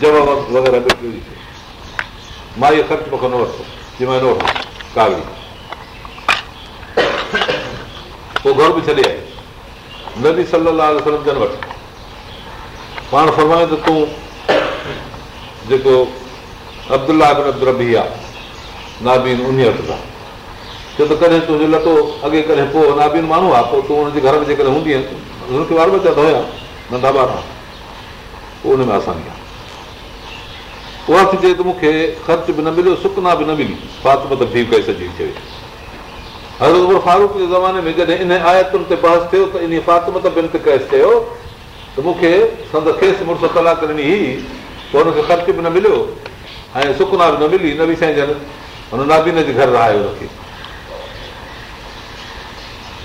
जवाब वग़ैरह मां इहो ख़र्चु मूंखे न वरितो कावी पोइ घर बि छॾे आई नदी जन वटि पाण फरमाए त तूं जेको अब्दुला बिन अब्दु आहे नाबीन उन वटि सां छो त कॾहिं तुंहिंजो लटो अॻे कॾहिं पोइ नाबीन माण्हू आहे पोइ तूं हुनजे घर में जेकॾहिं हूंदी आहे हुनखे वार वारा धोया नंढा ॿार पोइ उनमें आसानी आहे उहा थी चए त मूंखे ख़र्च बि न मिलियो सुकना बि न मिली फामत ठीकु करे फारूक जे ज़माने में जॾहिं इन आयतुनि ते पास थियो त इन त फातित चयो त मूंखे संद संदसि मुड़ुस कलाक ॾिनी हुई त हुनखे ख़र्च बि न मिलियो ऐं सुकना बि न मिली न बि साईं जन हुन नाबीन जे घर रहायो हुनखे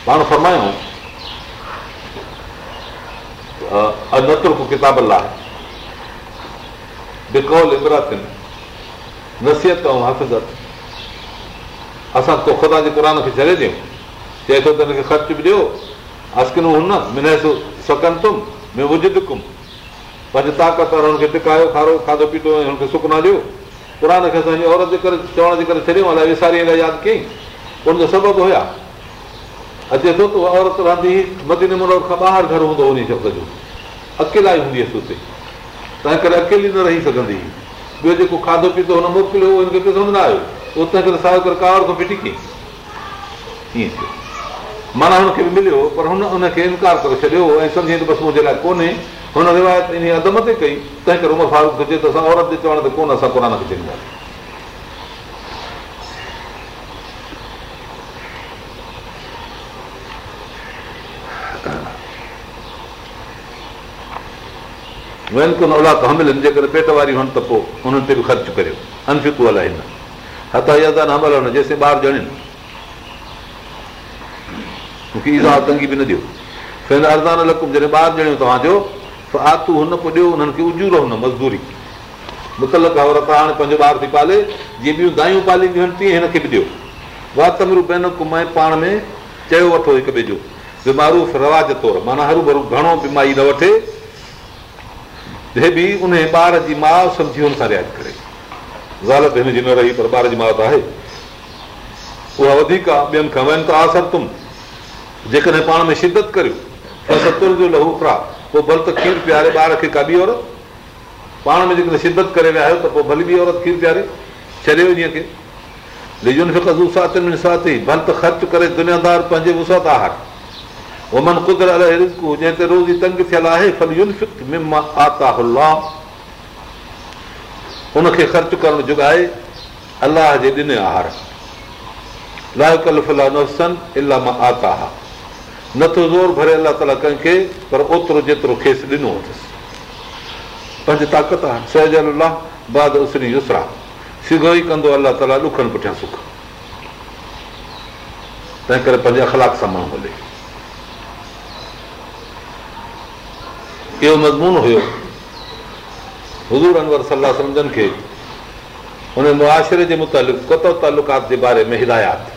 पाण फरमायूं नतुर किताब लाइ भिकोल इमरात नसीहत ऐं हफ़ज़त असां तो ख़ुदा जे क़ुर खे छॾे ॾियूं चए थो त हिनखे ख़र्च बि ॾियो अस्किनूं न मिनम में वजिद कुम पंहिंजी ताक़त वारो हुनखे टिकायो खारो खाधो पीतो ऐं हुनखे न ॾियो क़ुरान खे असांजी औरत जे करे चवण जे करे छॾियूं अलाए विसारीअ लाइ यादि कयईं उनजो सबबु हुया अचे थो त औरत रांदी मदीन मुनोर खां ॿाहिरि घरु हूंदो हुन शब्द जो अकेला ई हूंदी हुअसि हुते तंहिं करे अकेली न रही सघंदी ॿियो जेको खाधो पीतो हुन मोकिलियो उहो हिनखे न आयो तंहिं करे करे कावड़ थो फिटी कई थियो माना हुनखे बि मिलियो पर हुन हुनखे इनकार करे छॾियो ऐं सम्झे त बसि मुंहिंजे लाइ कोन्हे हुन रिवायत इन अदम ते कई तंहिं करे मूं फ़ारू थोजे त असां औरत जे चवण ते कोन असां क़रान खे चवंदासीं औलाद हमिलनि जेकॾहिं पेट वारियूं त पोइ हुननि ते बि ख़र्चु करियो अनफितू अलाए हथ जी अज़ा नसिताईं ॿार ॼणियनि मूंखे इज़ा तंगी बि न ॾियो अरज़ानक जॾहिं ॿार ॼणियो तव्हांजो त आतू हुन ॾियो हुननि खे उजूरो हुन मज़दूरी हाणे पंहिंजो ॿार थी पाले जीअं ॿियूं दायूं पालींदियूं आहिनि तीअं हिनखे बि ॾियो कुमाए पाण में चयो वठो हिक ॿिए जो बीमारू रवाज तौरु माना हरू भरू घणो बीमारी न वठे बि उन ॿार जी माउ सम्झी हुन सां रियाज करे ज़ालत जी न रही पर ॿार जी माउ त आहे उहा वधीक आहे ॿियनि खां वहनि त आसुम जेकॾहिं पाण में शिदत करियो सतुर जो लहू फ्रा पोइ भल त खीर प्यारे ॿार खे का ॿी औरत पाण में जेकॾहिं शिदत करे विया आहियो त पोइ भली ॿी औरत खीर प्यारे छॾियो ॾींहं खे भल त ख़र्चु करे दुनियादार पंहिंजे मूं आहार ومن قدر على رزق وجهت روزي تنگ ٿيل آهي فل مما آتاه الله ان کي خرچ ڪرڻ جو آهي الله جي ڏنه آهار لا يكلف الله نفسا الا ما آتاها نٿو زور ڀري الله تالا ڪن کي پر اوترو جيترو کيس ڏنو هو پنج طاقت آهن سهج الله بعد اسري يسرا سڌو ڪندو الله تالا ڏکن پٺيان سک تنهن ڪري پنهنجي اخلاق سان ماڻهو ملي इहो मज़मून हुयो हज़ूर अनवर सलाह सम्झनि खे हुन मुआशिरे जे मुतालिक़ कतो तालुकात जे बारे में हिदायात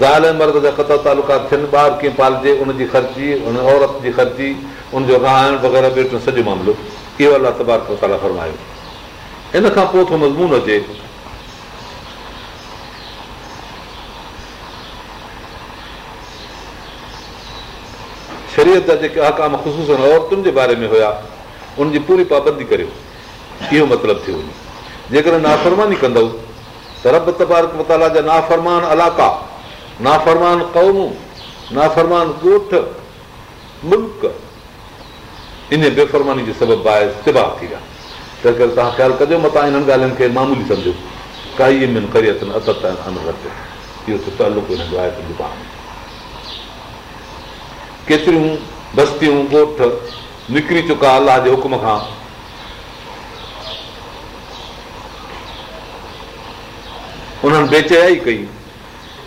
ज़ाल मर्द जा कतो तालुकात थियनि ॿार कीअं पालिजे उनजी ख़र्ची उन औरत जी ख़र्ची उनजो रहाइण वग़ैरह ॿियो सॼो मामिलो इहो अलाह फरमायो इन खां पोइ थो मज़मून अचे शरीयत जा जेके अहकाम ख़ुशूसनि औरतुनि जे बारे में हुया उनजी पूरी पाबंदी करियो इहो मतिलबु थियो वञे जेकॾहिं नाफ़रमानी कंदव त रब तबारक मताला जा नाफ़रमान अलाका नाफ़रमान क़ौमूं नाफ़रमान ॻोठ मुल्क इन बेफ़रमानी जे सबबु आहे तिबा थी विया तंहिं करे तव्हां ख़्यालु कजो मां तव्हां इन्हनि ॻाल्हियुनि खे मामूली सम्झो काई मिन करियत इहो करियतुनि जो केतिरियूं बस्तियूं ॻोठ निकिरी चुका अलाह जे हुकुम खां उन्हनि बेचैयाई कई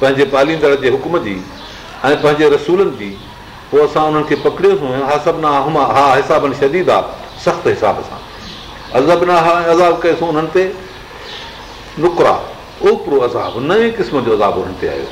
पंहिंजे पालींदड़ जे हुकुम जी ऐं पंहिंजे रसूलनि जी पोइ असां उन्हनि खे पकड़ियोसीं हा सभ हा हिसाबनि शदीद आहे सख़्तु हिसाब सां हा अज़ाब कयोसीं उन्हनि ते नुकरा ओपरो अज़ाब नए क़िस्म जो अज़ाब हुननि ते आयो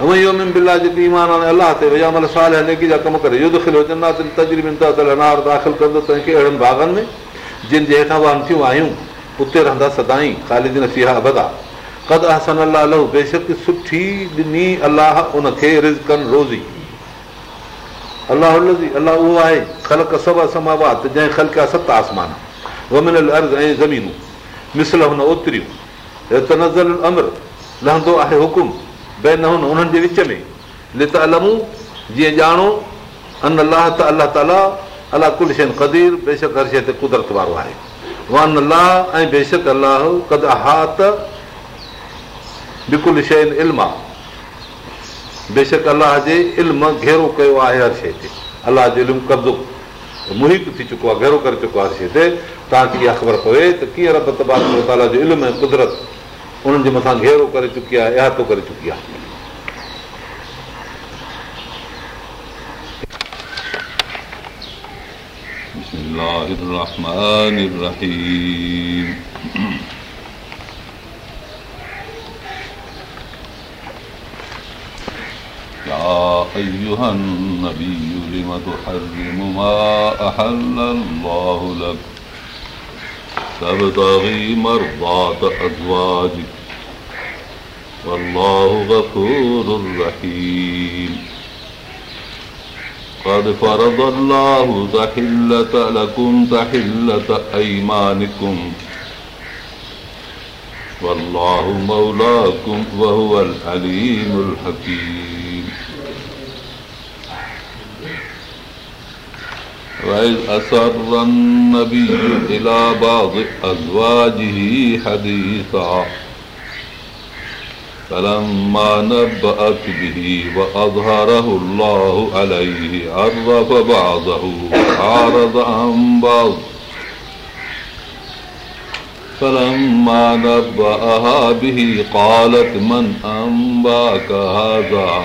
ऐं ईमान आहे अलाह ते वियामल साल नेकी हुकुम उन्हनि जे विच में लित अलमूं जीअं ॼाणो अन अलाह त अलाह ताला अलाह कुल शइ क़दीर बेशक हर शइ ते कुदरत वारो आहे वन अलाह ऐं बेशक अलाह कद हात बिकुल शइ इल्म आहे बेशक अलाह जे इल्म घेरो कयो आहे हर शइ ते अलाह जो इल्मु कब्ज़ो मुहित थी चुको आहे घेरो करे चुको आहे हर शइ ते तव्हांखे इहा ख़बर पवे त कीअं रब रबा ताला जो इल्मु ऐं कुदरत उन्हनि जे मथां घेरो करे चुकी आहे इहातो करे चुकी आहे تبتغي مرضاة أزواجك والله غفور رحيم قد فرض الله تحلة لكم تحلة أيمانكم والله مولاكم وهو العليم الحكيم وإذ أسر النبي إلى بعض أزواجه حديثا فلما نبأت به وأظهره الله عليه عرف بعضه وعارض عن بعض فلما نبأها به قالت من أنباك هذا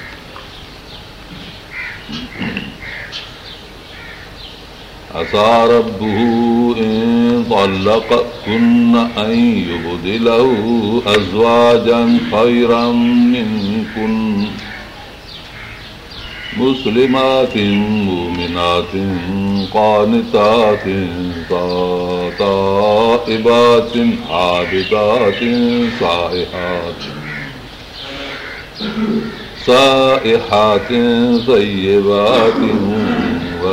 عسى ربه إن طلقكن أن يبدله أزواجا خيرا منكن مسلمات مؤمنات قانتات طائبات عابدات صائحات سائحات طيبات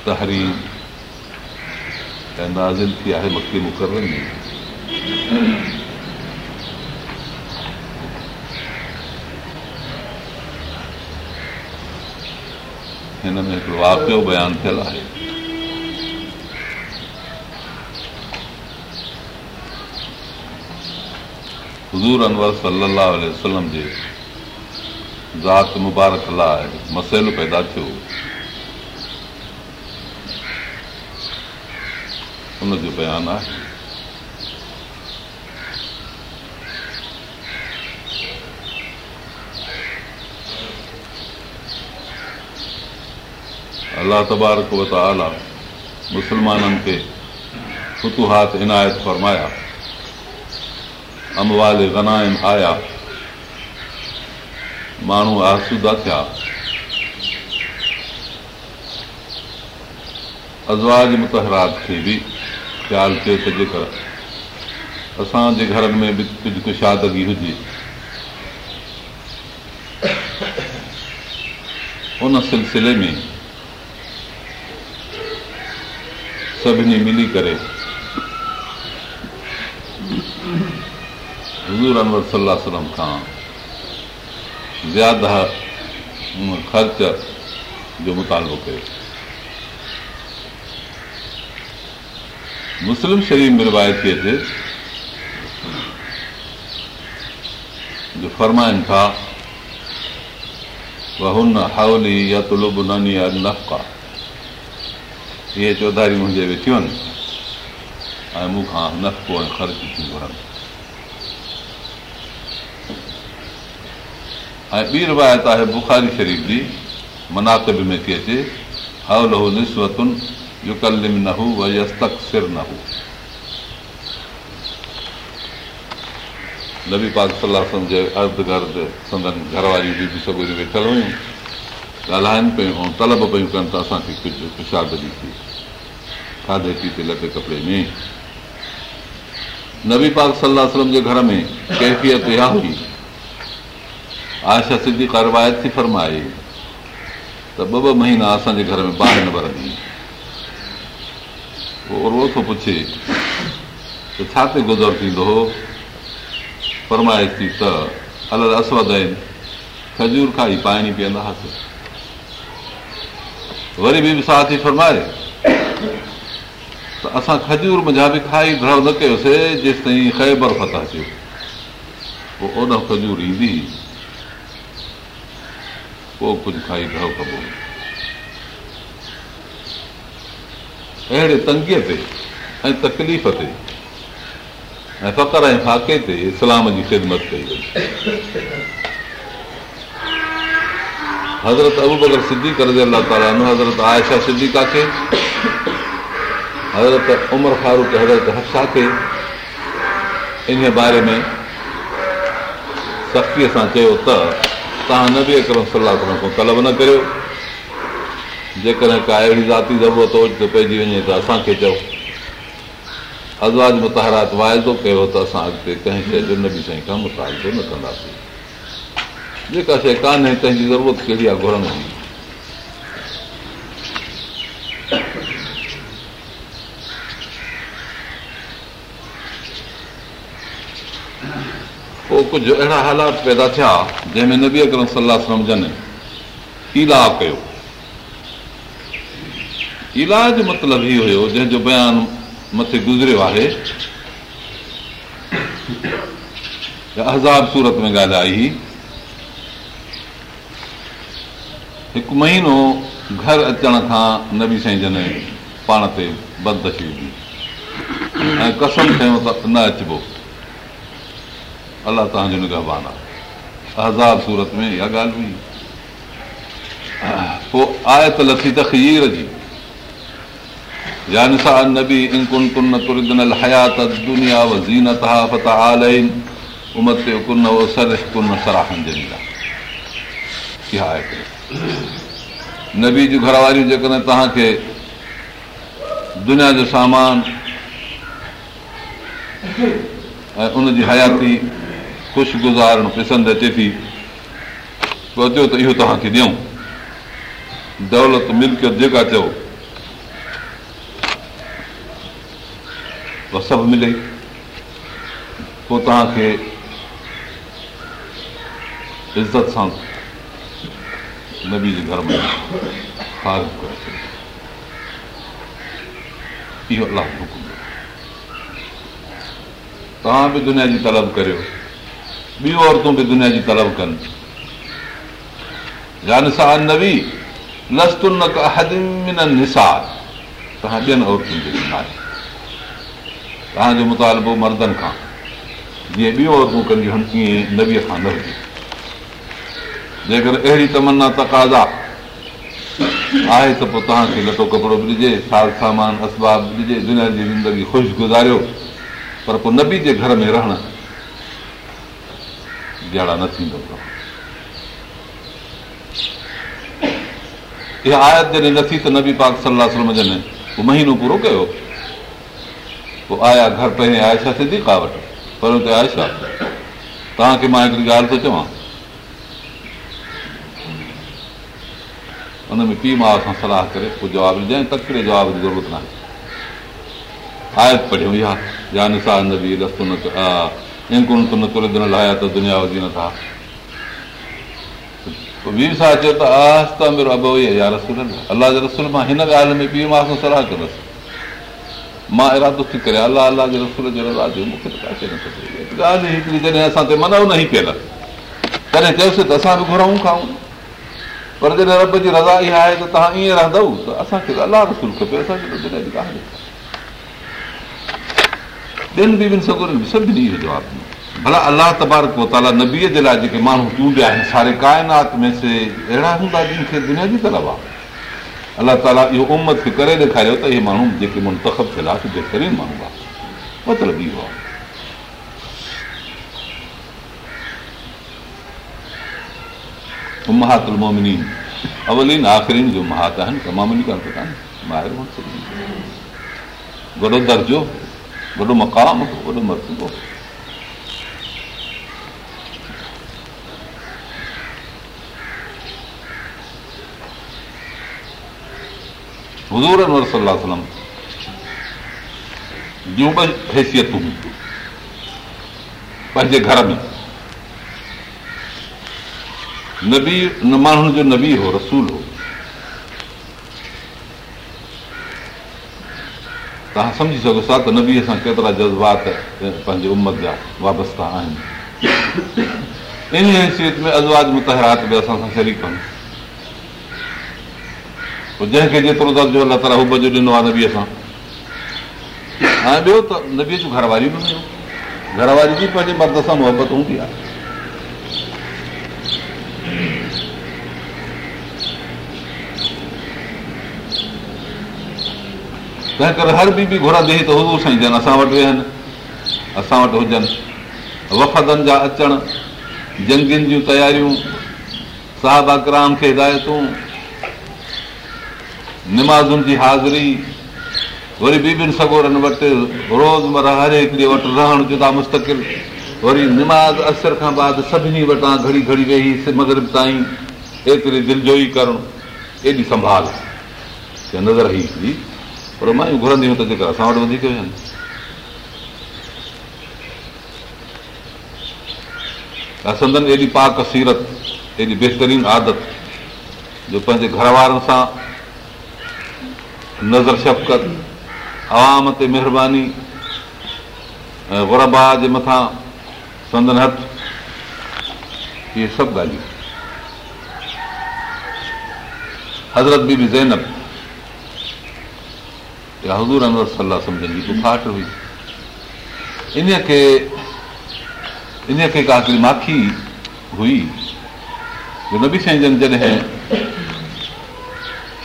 हिन में हिकिड़ो वाक़ियो बयानु थियलु आहे हज़ूर अनवर वसलम जे ज़ात मुबारक लाइ मसइलो पैदा थियो हुनजो बयानु आहे अलाह तबारक आला मुसलमाननि ते कुतुहात इनायत फरमाया अमवाले गनाइम आया माण्हू आसूदा थिया अज़वाज मुतरात थींदी ख़्यालु कयो त जेकर असांजे घर में बि कुझु कुझु शादगी हुजे उन सिलसिले में सभिनी मिली करे हज़ूर अमर सलाह खां ज़्यादा ख़र्च जो मुतालबो कयो मुस्लिम शरीफ़ में रिवायत थिए थिए जो फरमाइनि था वहुन हुन या तुलुब नानी या नफ़ा इहे चौधारी मुंहिंजे वेठियूं आहिनि ऐं मूंखां नफ़ो ऐं ख़र्च थी घुरनि ऐं ॿी रिवायत आहे बुखारी शरीफ़ जी मनाक में थी अचे हावल हू निस्वतुनि जो कलिम न हुयक सिर न हु नबी पाक सलाह जे अर्ध गर्द संदन घर वारियूं बि वेठल हुयूं ॻाल्हाइनि पियूं तलब पियूं कनि त असांखे कुझु पुशाब जी खाधे पीते लटे कपिड़े में नबी पाक सलाह जे घर में कैफ़ियत इहा हुई आशा सिधी कारवायत सिफ़र्म आहे त ॿ ॿ महीना असांजे घर में ॿार न भरंदी पोइ उर्वो थो पुछे त छा ते गुज़र थींदो हो फरमाइश थी त अलॻि असवद आहिनि खजूर खां ई पाणी पीअंदा हुआसीं वरी बि विसा थी फरमाए त असां खजूर मुंहिंजा बि खाई ड्रव न कयोसीं जेसि ताईं ख़ैबर फता थियो पोइ ओॾो खजूर ईंदी पोइ कुझु खाई ड्रव कबो हुओ अहिड़े तंगीअ ते ऐं तकलीफ़ ते ऐं फ़ख्र ऐं फाके ते इस्लाम जी ख़िदमत कई वई हज़रत अबू अबूबर सिधी अलाह ताला हज़रत आयशा सिद्धी काके हज़रत उमर फारूक हज़रत हा खे इन बारे में सख़्तीअ सां चयो त तव्हां नबी अकरम सलाह खां तलब न करियो जेकॾहिं का अहिड़ी ज़ाती ज़रूरत हुजे त पइजी वञे त असांखे चओ अज़वाज़ मुतरात वाइदो कयो त असां अॻिते कंहिं शइ जो न बि साईं खां मुतालबो न कंदासीं जेका शइ कान्हे तंहिंजी ज़रूरत कहिड़ी आहे घुरण जी पोइ कुझु अहिड़ा हालात पैदा थिया जंहिंमें नबी अकरम सलाह सम्झनि कीला कयो इलाज मतिलबु इहो हुयो जंहिंजो बयान मथे गुज़रियो आहे अहज़ाब सूरत में ॻाल्हि ॻाल्हाई हिकु महीनो घर अचण खां नबी साईं जन पाण ते बंदि अची वेंदी ऐं कसम त न अचिबो अलाह तव्हांजो निगहबान आहे अहज़ाब सूरत में इहा ॻाल्हि हुई पोइ आयत लथी तखीर जी नबी इनकुन कुन तुरल जूं घरवारियूं जेकॾहिं तव्हांखे दुनिया जो सामान ऐं उनजी हयाती ख़ुशगुज़ारणु पसंदि अचे थी पोइ चयो त इहो तव्हांखे ॾियूं दौलत मिल्कियत जेका चओ वसब मिले पोइ तव्हांखे इज़त सां नबी जे घर में करे इहो अलाह हुकुम तव्हां बि दुनिया जी तलब करियो ॿियूं औरतूं बि दुनिया जी तलब कनि जानसा नवी नस्तुन निसार तव्हां ॿियनि औरतुनि जो आहे तव्हांजो मुतालबो मर्दनि खां जीअं ॿियूं औरतूं कंदियूं ईअं नबीअ खां न हुजे जेकर अहिड़ी तमना तक़ाज़ा आहे त पोइ तव्हांखे लटो कपिड़ो बि ॾिजे साल सामान असबाब बि ॾिजे दुनिया जी ज़िंदगी ख़ुशि गुज़ारियो पर पोइ नबी जे घर में रहण जहिड़ा न थींदो इहा आयत जॾहिं न थी त नबी पाक सलाह जन महीनो पूरो कयो पोइ आया घर पहिरीं आयशा सिधी का वटि पर हुते आयशा तव्हांखे मां हिकिड़ी ॻाल्हि थो चवां हुन में पीउ माउ सां सलाह करे पोइ जवाबु ॾिजांइ तकिड़े जवाब जी ज़रूरत न आहे आयत पढ़ियूं इहा जान बि रस्तो न तुर त दुनिया वधी नथा पोइ साहिब चयो त आस्ता मेरो अबो यार रसूल अलाह जे रसूल मां हिन ॻाल्हि में पीउ माउ सां सलाह कंदुसि मां इरादो थी करे अलाह अलाह जे रसूल जो रज़ा ॾियो मूंखे तॾहिं असां ते मना न ई पियल तॾहिं चयोसि त असां बि घुराऊं खाऊं पर जॾहिं रब जी रज़ा इहा आहे त तव्हां ईअं रहंदव त असांखे त अलाह रसूल खपे असांखे त दुनिया जी ॻाल्हि सगुरनि में सभिनी जो जवाब ॾिनो भला अलाह तबारक को ताला नबीअ जे लाइ जेके माण्हू चूंडिया आहिनि सारे काइनात में से अहिड़ा हूंदा जिन खे दुनिया जी तरफ़ आहे अलाह ताला इहो उमत खे करे ॾेखारियो त इहे माण्हू जेके मुंतखब थियल आहे बहितरीन माण्हू आहे मतिलबु इहो आहे अवलीन आख़िरीन जो महात आहिनि वॾो दर्जो वॾो मक़ाम वॾो मर्तबो हज़ूर जूं ॿ हैसियतूं पंहिंजे घर में नबी न माण्हुनि जो नबी हो रसूल हो तव्हां सम्झी सघो था त नबीअ सां केतिरा जज़्बात पंहिंजे उमत जा वाबस्ता आहिनि इन हैसियत में अज़वाज मुतहरात बि असां सां शरीक कयूं पोइ जंहिंखे जेतिरो दर्जो अलाह ताला हूब जो ॾिनो आहे नबीअ सां ऐं ॿियो त नबीअ जूं घरवारियूं बि ॾियूं घरवारी वारी बि पंहिंजे मर्द सां मुहबत हूंदी आहे तंहिं करे हर ॿी बि घुरा ॾेई त हुजनि असां वटि वेहनि असां वटि हुजनि वफ़दनि जा अचणु जंगियुनि जूं तयारियूं साहबा क्राम खे हिदायतूं निमाज़ुनि जी हाज़िरी वरी ॿी ॿिनि सगोरनि वटि रोज़मरा हर हिकिड़े वटि रहणु जो था मुस्तकिल वरी निमाज़ असर खां बाद सभिनी वटां घड़ी घड़ी वेही मगर ताईं एतिरी दिलजोई करणु एॾी संभाल नज़र ई ईंदी पर मायूं घुरंदियूं त जेका असां वटि वधीक आहिनि असंदनि एॾी पाक सीरत एॾी बहितरीन आदत जो पंहिंजे घर वारनि सां नज़र शफ़क़त आवाम ते महिरबानी ऐं वरबा जे मथां संदन हथ इहे सभु ॻाल्हियूं हज़रत बी बि या हज़ूर अनर सलाह सम्झनि गुफाट हुई इन खे इन खे काकिरी माखी हुई हुन बि शइ जन जॾहिं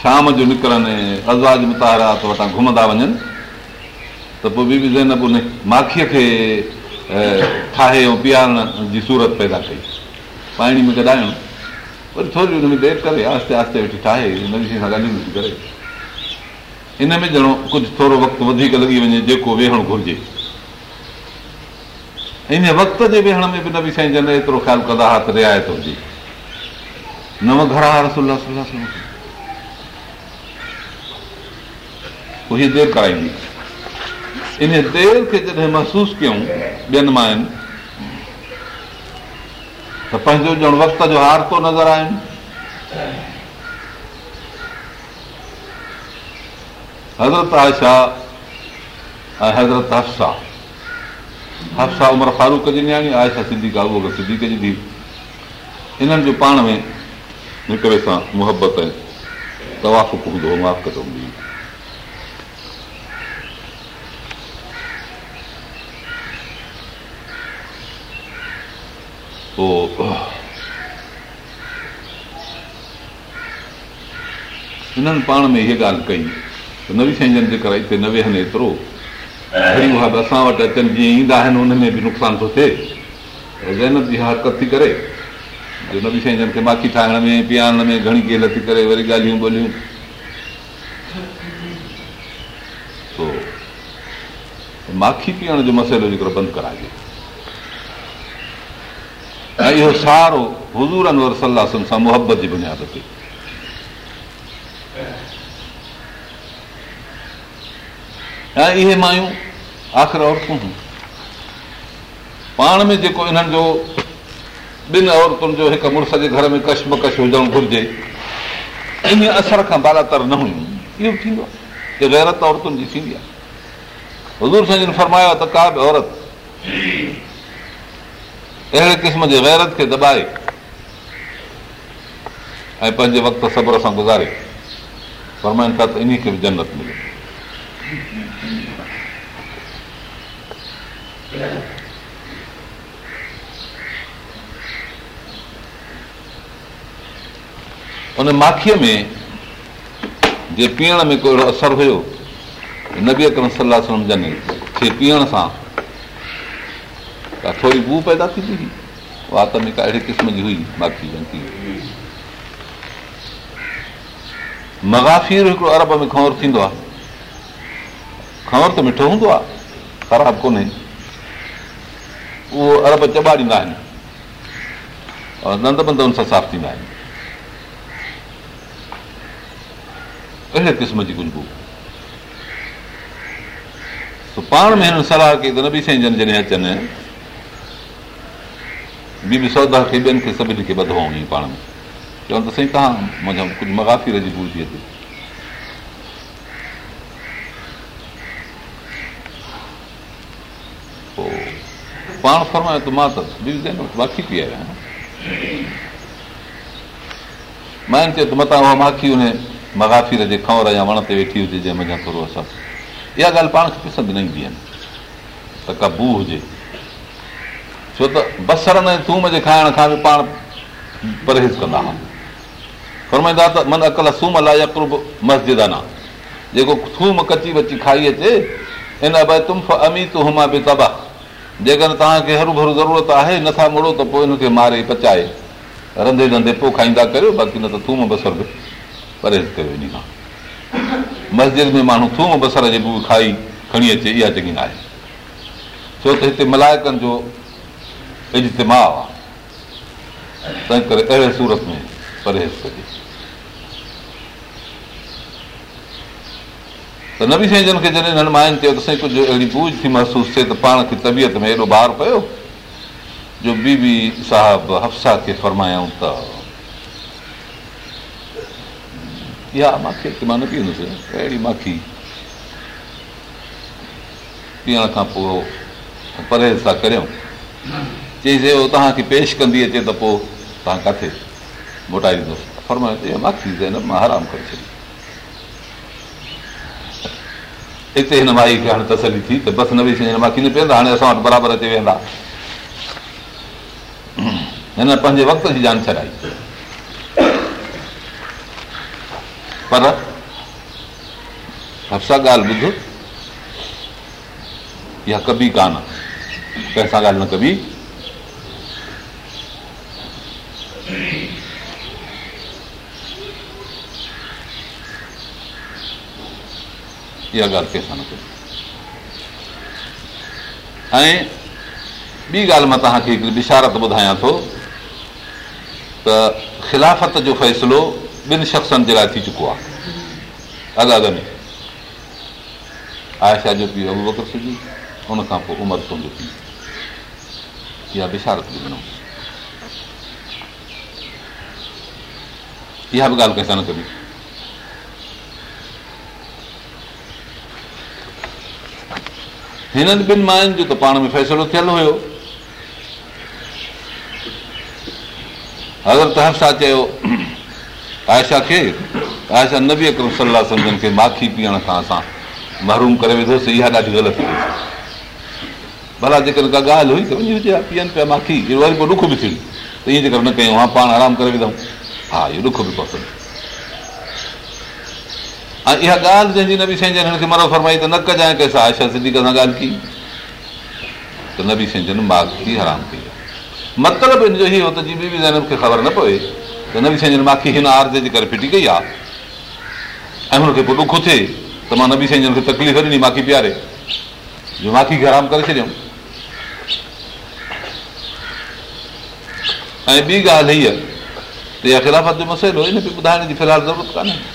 शाम जो निकिरनि अज़ाज मुतारा त वटां घुमंदा वञनि त पोइ बीबी बि बि उन माखीअ खे ठाहे ऐं पीआरण जी सूरत पैदा कई पाणी में गॾाइणु वरी थोरी हुन में देरि करे आस्ते आहिस्ते वेठी ठाहे नवीशी सां गॾु करे इन में ॼणो कुझु थोरो वक़्तु वधीक लॻी वञे जेको वेहणु घुरिजे इन वक़्त जे वेहण में बि नवी साईं जन एतिरो ख़्यालु कंदा हा त रिआयत हुजे नव घर हा वारनि हीअ देरि कराईंदी इन देरि खे जॾहिं महसूसु कयूं ॿियनि मां आहिनि त पंहिंजो ॼण वक़्त जो हार थो नज़र आयो हज़रत आयशा ऐं हज़रत हफ़्सा हफ़्सा उमिरि फारूक जी कजंदी आहेशा सिधी ॻाल्हि सिधी कजी थी इन्हनि जो पाण में हिक ॿिए सां मुहबत ऐं तवाफ़ हूंदो माफ़ कंदो हूंदी हुई पोइ हिननि पाण में इहा ॻाल्हि कई त नवी साईं जन करे हिते न वेहनि एतिरो उहा असां वटि अचनि जीअं ईंदा आहिनि में बि नुक़सानु थो थिए पर जी हरकत थी करे जो नवी साईं जन खे माखी ठाहिण में पीआरण में घणी गैल थी करे वरी ॻाल्हियूं ॿोलियूं माखी पीअण जो मसइलो जेको बंदि कराइजे ऐं इहो सहारो हज़ूर अनवर सलाह सां मुहबत जी बुनियाद ते ऐं इहे मायूं आख़िर औरतूं पाण में जेको इन्हनि जो ॿिनि औरतुनि जो हिकु मुड़ुस जे घर में कशमकश हुजणु घुरिजे इन असर खां बालातर न हुयूं इहो थींदो की गैरत औरतुनि जी थींदी आहे हज़ूर साईं जिन फरमायो त का बि औरत अहिड़े क़िस्म जे गैरत खे दॿाए ऐं पंहिंजे वक़्तु सब्र सां गुज़ारे फरमाइनि था त इन खे बि जनत मिले उन माखीअ में जे पीअण में को अहिड़ो असरु हुयो नबी अकरम सलाह जन खे पीअण सां थोरी बू पैदा थींदी हुई आत में का अहिड़े क़िस्म जी हुई बाक़ी मगाफ़िर हिकिड़ो अरब में खवरु थींदो आहे खौरु त मिठो हूंदो आहे ख़राबु कोन्हे उहो अरब चॿारींदा आहिनि और नंदमंद साफ़ु थींदा आहिनि अहिड़े क़िस्म जी कुंबू पाण में हिन सलाह कई त न ॿी जन जॾहिं अचनि ॿी बि सौदा खे ॿियनि खे सभिनी खे ॿधो हुई पाण में चवनि त साईं तव्हां मुंहिंजा कुझु मगाफ़ीर जी भुजी अचे पोइ पाण फरमायो त मां त वटि माखी पी आहियां मां चयो त मता उहा माखी हुन मगाफ़ीर जे खंवर या वण ते वेठी हुजे जंहिं मज़ा थोरो असां इहा ॻाल्हि पाण खे पसंदि न ईंदी आहे त काबू हुजे छो त बसरनि ऐं थूम जे खाइण खां बि पाण परहेज़ कंदा हुआ फरमाईंदा त मन अकल सूम लाइ यक्रुब मस्जिद आना जेको थूम कची वची खाई अचे हिन बाए तुम्फ अमीतु हुमा बि तबा जेकर तव्हांखे हरू भरू ज़रूरत आहे नथा मुड़ो त पोइ हिनखे मारे पचाए रंधे रंधे पोइ खाईंदा करियो बाक़ी न त थूम बसर बि परहेज़ ते वेंदी आहे मस्जिद में माण्हू थूम बसर जे बि खाई खणी अचे इहा ज़मीन आहे छो त हिते मलायकनि जो अॼु हिमाउ आहे तंहिं करे अहिड़े सूरत में परहेज़ कजे त न बि साईं जन खे जॾहिं माइनि चयो त साईं कुझु अहिड़ी कूझ थी महसूसु थिए त पाण खे तबियत में एॾो भार पियो जो बी वी साहब हफ्साह खे फरमायूं त इहा माखी अॻिते मां न पीअंदुसि अहिड़ी माखी पीअण खां पोइ परहेज़ था करियूं चइजे उहो तव्हांखे पेश कंदी अचे त पोइ तव्हां किथे मोटाए ॾींदो फरमाए मां आराम करे छॾी हिते हिन माई खे हाणे तसली थी त बस न वेही सघे माखी पिया त हाणे असां वटि बराबरि अचे वेंदा हिन पंहिंजे वक़्त जी जान छॾाई पर हफ़्सा ॻाल्हि ॿुध इहा कबी कान कंहिंसां ॻाल्हि न कबी मां तव्हांखे हिकिड़ी बिशारत ॿुधायां थो त ख़िलाफ़त जो फ़ैसिलो ॿिनि शख़्सनि जे लाइ थी चुको आहे अॻ अॻ में आयशा जो पीउ जो पीउ इहा बि ॻाल्हि कंहिंसां न कबी हिननि ॿिनि माइनि जो त पाण में फ़ैसिलो थियलु हुयो अगरि तव्हां छा चयो आयशा खे आयशा नबी अकरम सलाह सम्झनि खे माखी पीअण खां असां महरूम करे वेंदोसीं इहा ॾाढी ग़लति भला जेकॾहिं का ॻाल्हि हुई त वञी हुजे पीअनि पिया माखी वरी पोइ ॾुख बि थिए त ईअं जेकर न कयूं हा पाण आराम करे वेंदमि हा इहो ॾुख बि पियो ऐं इहा ॻाल्हि जंहिंजी नबी साईं जन हिन खे मरो फरमाई त न कजांइ कंहिं सां आशा सिद्धी केस सां ॻाल्हि कई त नबी साईं जन माग थी हराम कई आहे मतिलबु हिन जो इहो त जी खे ख़बर न पए त नबी साईं जन माखी हिन आरतीअ जे करे फिटी कई आहे ऐं हुनखे पोइ ॾुखु थिए त मां नबी साईं जन खे तकलीफ़ ॾिनी माखी पीआरे जो माखी खे हराम करे छॾियुमि ऐं ॿी ॻाल्हि हीअ त इहा ख़िलाफ़त जो मसइलो हिन ॿुधाइण जी फ़िलहालु ज़रूरत कान्हे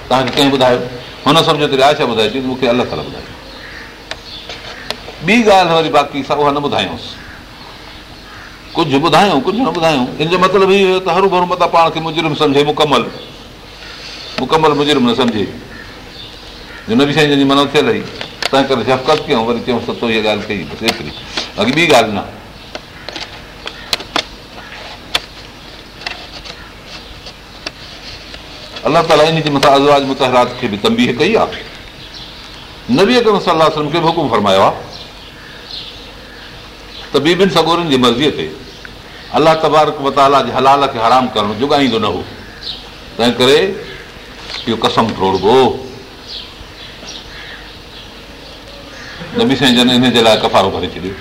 तव्हांखे कंहिं ॿुधायो हुन सम्झो त राशा ॿुधाए त मूंखे अलॻि अलॻि ॿुधायो ॿी ॻाल्हि वरी बाक़ी सां उहा न ॿुधायूंसि कुझु ॿुधायूं कुझु न ॿुधायूं हिन जो मतिलबु इहो हुयो त भरू मथां पाण खे मुजरिम सम्झे मुकमल मुकमल मुजरिम न सम्झे जिन बि साईं जंहिंजी मनो थियल रही तंहिं करे शफ़क़त कयूं वरी चयूं सतो इहा ॻाल्हि कई बसि एतिरी बाक़ी ॿी ॻाल्हि न अलाह ताला इन जे मथां अज़राज मुतहरात खे बि तंबी कई आहे नबी नबीअ खे बि हुकुम फरमायो आहे त ॿी ॿिनि सगोरनि जी मर्ज़ीअ ते अलाह तबारक मताला जे हलाल खे हराम करणु जुगाईंदो न हो तंहिं करे इहो कसम टोड़बो नबी साईं जन इनजे लाइ कफ़ारो भरे छॾियो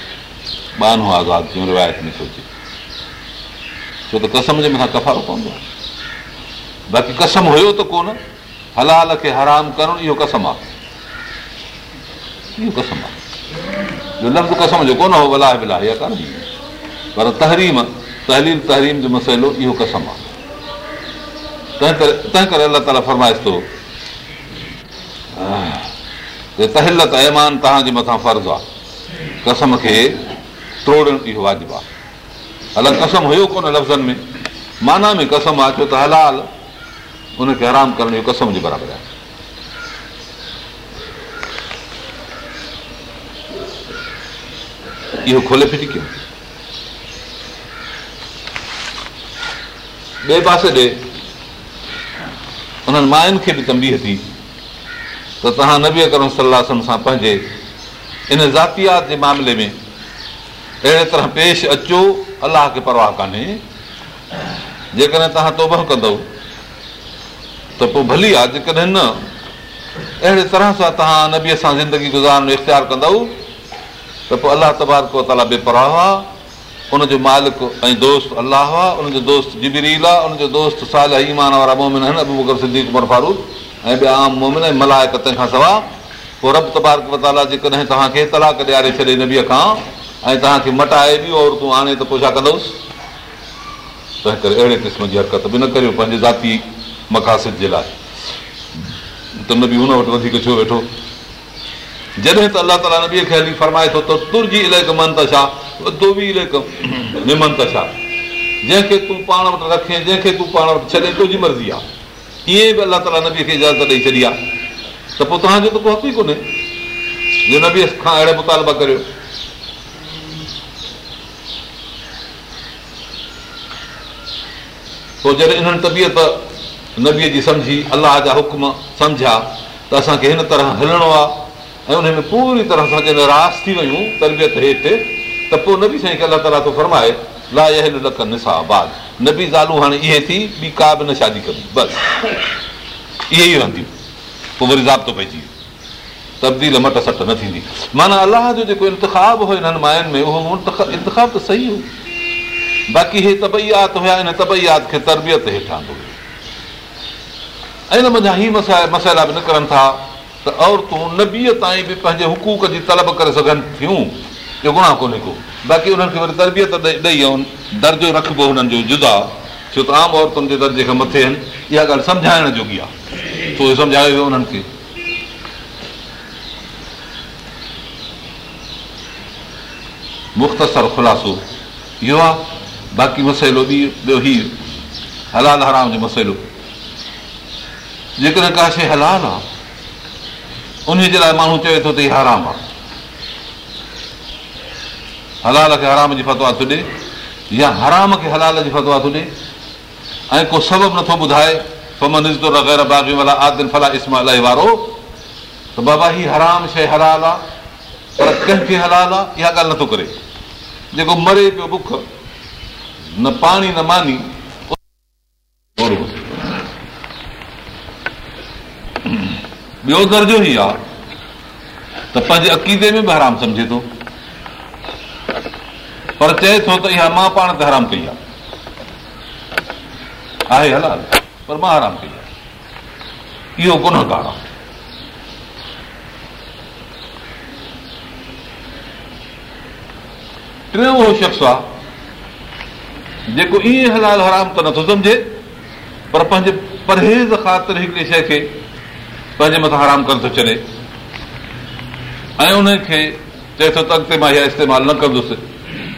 ॿानो आज़ादु कयूं रिवायत छो त कसम जे मथां कफ़ारो पवंदो आहे बाक़ी कसम हुयो त कोन हलाल खे हराम करणु इहो कसम आहे इहो कसम आहे लफ़्ज़ कसम जो कोन हो अलाह इहा कान पर तहरीम तहलील तहरीम जो मसइलो इहो कसम आहे तंहिं करे तंहिं करे अलाह ताला फ़रमाइश थो तहल त अमान तव्हांजे मथां फ़र्ज़ु आहे कसम खे तोड़णु इहो वाजिबु आहे अलॻि कसम हुयो कोन लफ़्ज़नि में माना में कसम आहे छो त हलाल उनखे आराम करण जो कसम जे बराबरि आहे इहो खोले फिटी फिटिक ॿिए पासे ॾे उन्हनि माइयुनि खे बि तंबीह थी त तव्हां नबी अकरम सलाह सां पंहिंजे इन ज़ातियात जे मामले में अहिड़े तरह पेश अचो अलाह खे परवाह कान्हे जेकॾहिं तव्हां तोबह कंदव त पोइ भली आहे जेकॾहिं न अहिड़े तरह सां तव्हां नबीअ सां ज़िंदगी गुज़ारण जो इख़्तियारु कंदव त पोइ अलाह ताला बेपराह आहे उनजो मालिक ऐं दोस्त अलाह आहे उनजो दोस्त आहे उनजो दोस्त साल ईमान वारा मोमिन आहिनि अबू फारूक ऐं ॿिया आम मोमिन ऐं मलायक तंहिंखां सवाइ पोइ रब तबारक ताला जेकॾहिं तव्हांखे तलाक ॾियारे छॾे नबीअ खां ऐं तव्हांखे मटाए ॿियूं औरतूं आणे त पोइ छा कंदुसि तंहिं करे अहिड़े क़िस्म जी हरकत बि न करियो पंहिंजे ज़ाती मक़ासिद जे लाइ त हुन वटि वधीक छो वेठो जॾहिं त अलाह ताला नबीअ खे हली फरमाए थो त इलाही तुरम छा बि इलाही छा जंहिंखे तूं पाण वटि रखे जंहिंखे तूं पाण वटि छॾे तुंहिंजी मर्ज़ी आहे कीअं बि अलाह ताला नबीअ खे इजाज़त ॾेई छॾी आहे त पोइ तव्हांजो त को हक़ ई कोन्हे जो नबीअ खां अहिड़ो मुतालबा करियो पोइ जॾहिं इन्हनि तबियत नबीअ जी सम्झी अलाह जा हुकम सम्झा त असांखे हिन तरह हलणो आहे ऐं हुन में पूरी तरह सां जॾहिं रास थी वियूं तरबियत हेठि त पोइ नबी साईं खे अलाह ताला थो फरमाए फ़र्माए नबी ज़ालू हाणे इहे थी ॿी का बि न शादी कंदी बसि इहे ई रहंदियूं पोइ वरी ज़ाब्तो पइजी वियो तब्दील मट सट न थींदी माना अलाह जो जेको इंतिखाब हो हिननि मायुनि में उहो इंतिखाब त सही हो बाक़ी हे तबैयात हुया हिन तबैयात खे तरबियत हेठां ऐं हिन हीअ मा मसइला बि निकिरनि था त औरतूं नबीअ ताईं बि पंहिंजे हुक़ूक जी तलब करे सघनि थियूं की गुणा कोन्हे को बाक़ी उन्हनि खे वरी तरबियत ॾेई ऐं दर्जो रखिबो हुननि जो जुदा छो त आम औरतुनि जे दर्जे खां मथे आहिनि इहा ॻाल्हि सम्झाइण जोगी आहे छो सम्झायो वियो उन्हनि खे मुख़्तसर ख़ुलासो इहो आहे बाक़ी मसइलो ॿी ॿियो हीउ हलाल हराम जो मसइलो जेकॾहिं का शइ हलाल आहे उन जे लाइ माण्हू चए थो त इहा हराम आहे हलाल खे हराम जी फतवा थो ॾे या हराम खे हलाल जी फतवा थो ॾिए ऐं को सबबु नथो ॿुधाए वारो त बाबा हीउ हराम शइ हलाल आहे पर कंहिंखे हलाल आहे इहा ॻाल्हि नथो करे जेको मरे पियो बुख न पाणी न मानी ॿियो दर्जो ई आहे त पंहिंजे अक़ीदे में बि हराम सम्झे थो पर चए थो त इहा मां पाण त हराम कई आहे हलाल पर मां हराम कई आहे इहो कोन आहे टियों उहो शख़्स आहे जेको ईअं हलाल हराम त नथो सम्झे पर पंहिंजे परहेज़ ख़ातिर हिकिड़ी शइ खे पंहिंजे मथां हराम करे थो छॾे ऐं उनखे चए थो त अॻिते मां इहा इस्तेमालु न कंदुसि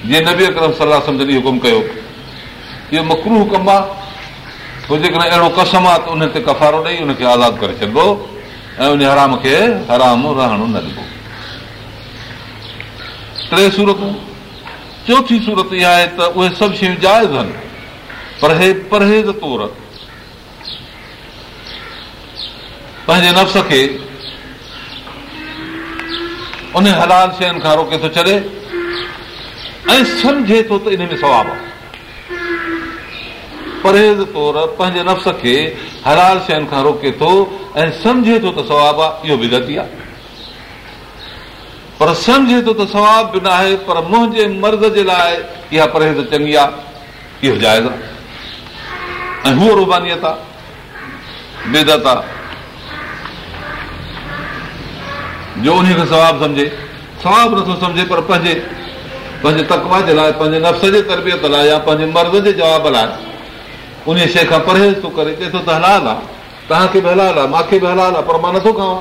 जीअं नबी अकरम सलाह सम्झ जी हुकुम कयो इहो मकरू हुकुम आहे जेकॾहिं अहिड़ो कसम आहे त उन ते कफ़ारो ॾेई उनखे आज़ादु करे छॾिबो ऐं उन हराम खे हराम रहणो न ॾिबो टे सूरतूं चोथी सूरत इहा आहे त उहे सभु शयूं जाइज़ आहिनि परहेज़ तौरु पंहिंजे नफ़्स खे उन हलाल शयुनि खां रोके थो छॾे ऐं सम्झे थो त इन में सवाबु आहे परहेज़ तौर पंहिंजे नफ़्स खे हलाल शयुनि खां रोके थो ऐं सम्झे थो त सवाबु आहे इहो बेदती आहे पर सम्झे थो त सवाब बि न आहे पर मुंहिंजे मर्ज़ जे लाइ इहा परहेज़ चङी आहे इहो जाइज़ आहे ऐं हूअ रूबानीत आहे बेदत आहे जो उनखे सवाबु सम्झे सवाबु नथो सम्झे पर पंहिंजे पंहिंजे तकवा जे लाइ पंहिंजे नफ़्स जे तरबियत लाइ या पंहिंजे मर्द जे जवाब लाइ उन शइ खां परहेज़ थो करे चए थो त हलाल आहे तव्हांखे बि हलाल आहे मूंखे बि हलाल आहे पर मां नथो खावां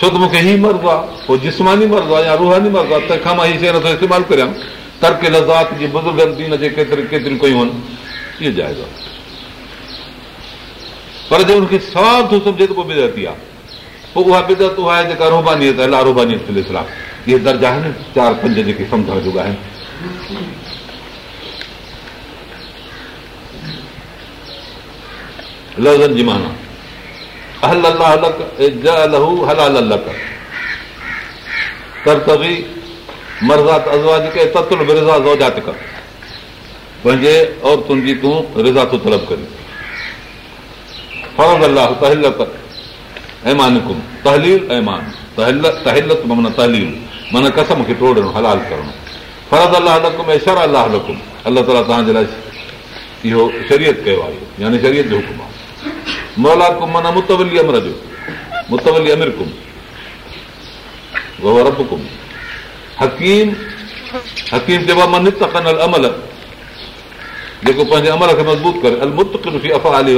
छो त मूंखे हीउ मर्ज़ आहे पोइ जिस्मानी मर्ज़ आहे या रूहानी मर्ज़ आहे तंहिंखां मां हीअ शइ नथो इस्तेमालु करियां तरके लज़ात जी बुज़ुर्गनि जी हिन जे केतिरियूं केतिरियूं कयूं आहिनि इहो जाइज़ आहे पर जे हुनखे सवाबु थो सम्झे त पोइ बेदती आहे पोइ उहा बिदत तो उहा आहे जेका रोबानीत आहे लारोबानीत इस्लाम इहे दर्जा आहिनि चारि पंज जेके सम्झण जोॻा आहिनि लफ़्ज़नि जी माना हल अलाह लक लहू हलाल लक तरतबी मर्ज़ात अज़वा जेके ततुल रिज़ा ज़ौजात कर पंहिंजे औरतुनि जी तूं रिज़ा थो तो तलब करी फरम अलाह त कर ली माना तहलील माना कसम खे टोड़ो हलाल करणु अलाहु अलाह लाइ इहो शरीयत कयो आहे यानी शरीयत जो हुकुम आहे माना मुतवली अमिर हकीम जेको पंहिंजे अमल खे मज़बूत करे वाह अली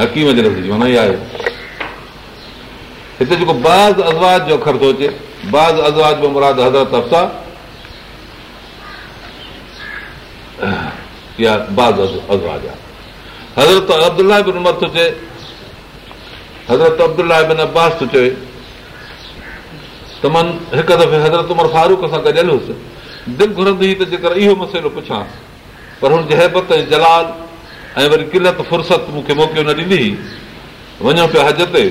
हकीम जे माना इहा हिते जेको बाज़ अज़वाज जो अख़र थो अचे बाज़ अज़वाज में मुराद हज़रत अफ़सा या बाज़ अज़वाज आहे हज़रत अब्दुला बि उमर थो चए हज़रत अब्दुला बिन अब्बास थो चए त मां हिकु दफ़े हज़रत उमर फारूक सां गॾियल हलसि दिलि घुरंदी हुई त जेकर इहो मसइलो पुछां पर हुनजे हैबत ऐं जलाल ऐं वरी किलत फुर्सत मूंखे मोकिलियो न ॾींदी हुई वञो पियो हज ते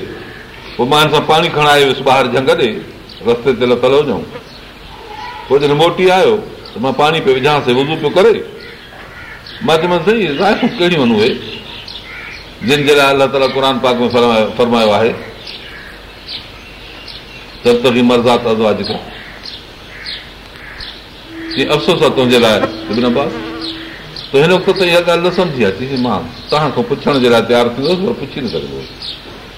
पोइ मां हिन सां पाणी खणाए हुयुसि ॿाहिरि झंग ॾे रस्ते ते लथल हुजऊं पोइ जॾहिं मोटी आयो त मां पाणी पियो विझांसि वज़ू पियो करे मां चवां साईं राइफ़ूं कहिड़ियूं आहिनि उहे जिन जे लाइ अलाह ताला क़ुर पाक में फरमायो आहे मर्ज़ात अफ़सोस आहे तुंहिंजे लाइ त हिन वक़्तु त इहा ॻाल्हि न सम्झी आहे त मां तव्हां खां पुछण जे लाइ तयारु थींदुसि पुछी न सघंदो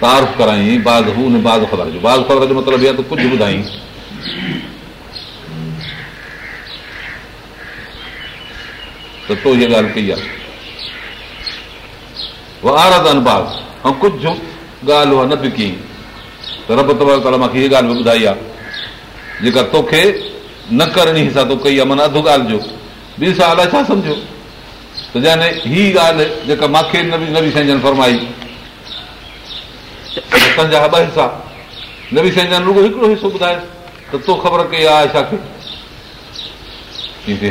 तारफ़ कराई हू बाज़ू ख़बर जो बाज़ ख़बर जो मतिलबु इहा त कुझु ॿुधाई त तो हीअ ॻाल्हि कई आहे उहा अनबाज़ ऐं कुझु ॻाल्हि उहा न बि कई त रब तबर त मूंखे इहा ॻाल्हि बि ॿुधाई आहे जेका तोखे न करणी हिसाब कई आहे माना अधु ॻाल्हि जो ॿी सां अलाए छा सम्झो त जाने हीअ ॻाल्हि जेका मूंखे न न बि बि साईं जन फरमाई ॿ हिसा नबी साईं जा रुगो हिकिड़ो हिसो ॿुधाए त तो ख़बर कई आहे छाखे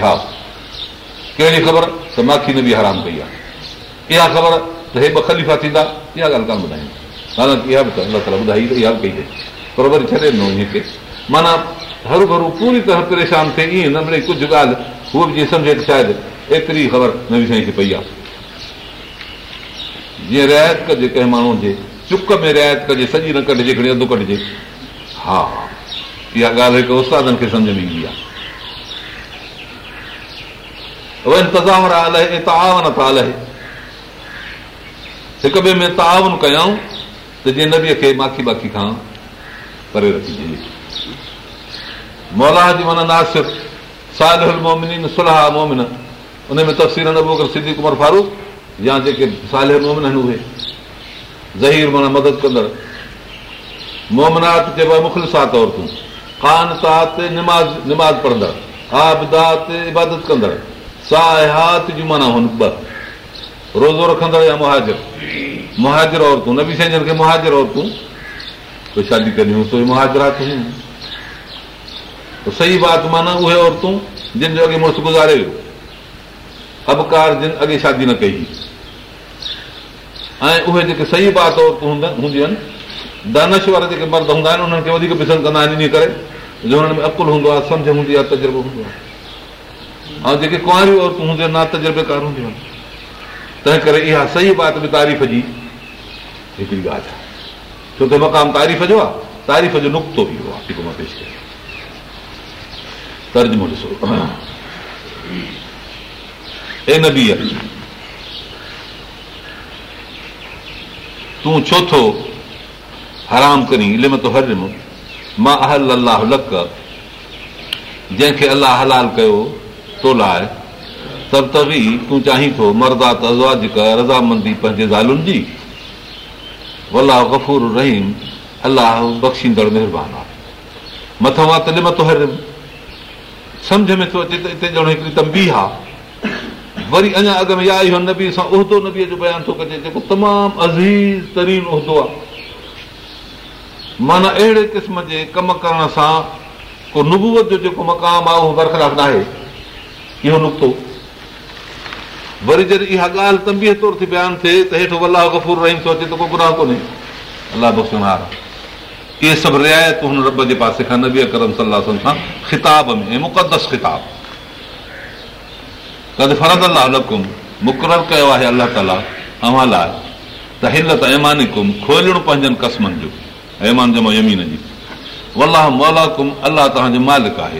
हा कहिड़ी ख़बर त माखी न बि हराम कई आहे इहा ख़बर त हे ॿ ख़लीफ़ा थींदा इहा ॻाल्हि कान ॿुधाईंदी इहा बि त अलाह ताला ॿुधाई इहा बि कई पर वरी छॾे न इहे माना हरू भरू पूरी तरह परेशान थिए ईअं न महिने कुझु ॻाल्हि हू बि जीअं सम्झे त शायदि एतिरी ख़बर नवी साईं खे पई आहे जीअं रिआयत कजे कंहिं माण्हू जे चुक में रिआयत कजे सॼी न कढजे हिकिड़ी अधु कटजे हा इहा ॻाल्हि हिकु उस्तादनि खे सम्झ में ईंदी आहे तवन हिक ॿिए में त आउन कयाऊं त जंहिं नबीअ खे माखी बाखी खां परे रखिजे मौला जी माना नासिर सालोमिन सुलह मोमिन उनमें तफ़सीर नबो सिद्धी कुमार फारूक या जेके साल आहिनि उहे ज़हीर माना मदद कंदड़ मोमनात चइबो आहे मुखल सात औरतूं कान साताज़ निमाज़ पढ़ंदड़ आबदात इबादत कंदड़ माना रोज़ो रखंदड़ या मुहाजर मुहाजर औरतूं न बि साईं जन खे मुहाजर औरतूं शादी कंदियूं मुहाजरात सही बात माना उहे औरतूं जिन जो अॻे मुड़ुस गुज़ारे अबकार जिन अॻे शादी न कई ऐं उहे जेके सही बा बातऔरतूं हूंदियूं आहिनि दानश वारा जेके मर्द हूंदा आहिनि उन्हनि खे वधीक पसंदि कंदा आहिनि इन करे जो हुननि में अकुलु हूंदो आहे सम्झ हूंदी आहे तजुर्बो हूंदो आहे ऐं जेके कुंवारियूं औरतूं हूंदियूं आहिनि ना तजुर्बेकार हूंदियूं आहिनि तंहिं करे इहा सही बात बि तारीफ़ जी हिकिड़ी ॻाल्हि आहे छो त मक़ाम तारीफ़ जो आहे तारीफ़ जो नुक़्तो बि आहे तूं छो थो हराम करी लिम तो हरम मां अहल अलाह लक जंहिंखे अलाह हलाल कयो तो लाइ त बि तूं चाहीं थो मरदा त आज़ादी कर रज़ामंदी पंहिंजे ज़ालुनि जी अलाह गफ़ूर रहीम अलाह बख़्शींदड़ महिरबानी मथां त लिम तो हरम सम्झ में थो अचे त हिते ॼणो हिकिड़ी तंबी आहे वरी अञा अॻ में या इहो नबी सां उहिदो नबीअ जो बयानु थो कजे जेको तमामु अज़ीज़ तरीन उहिदो आहे माना अहिड़े क़िस्म जे कम करण सां को नुबूअ जो जेको मक़ाम आहे उहो बरक़रार न आहे इहो नुक़्तो वरी जॾहिं इहा ॻाल्हि तंबीअ तौर ते बयानु थिए त हेठि अलाह गफ़ूर रहीम थो अचे त को गुनाह कोन्हे अलाह बार इहे सभु रिआयत हुन रब जे पासे खां नबी अकरम सलाह सां ख़िताब में मुक़दस ख़िताबु कयो आहे अलाह मालिक आहे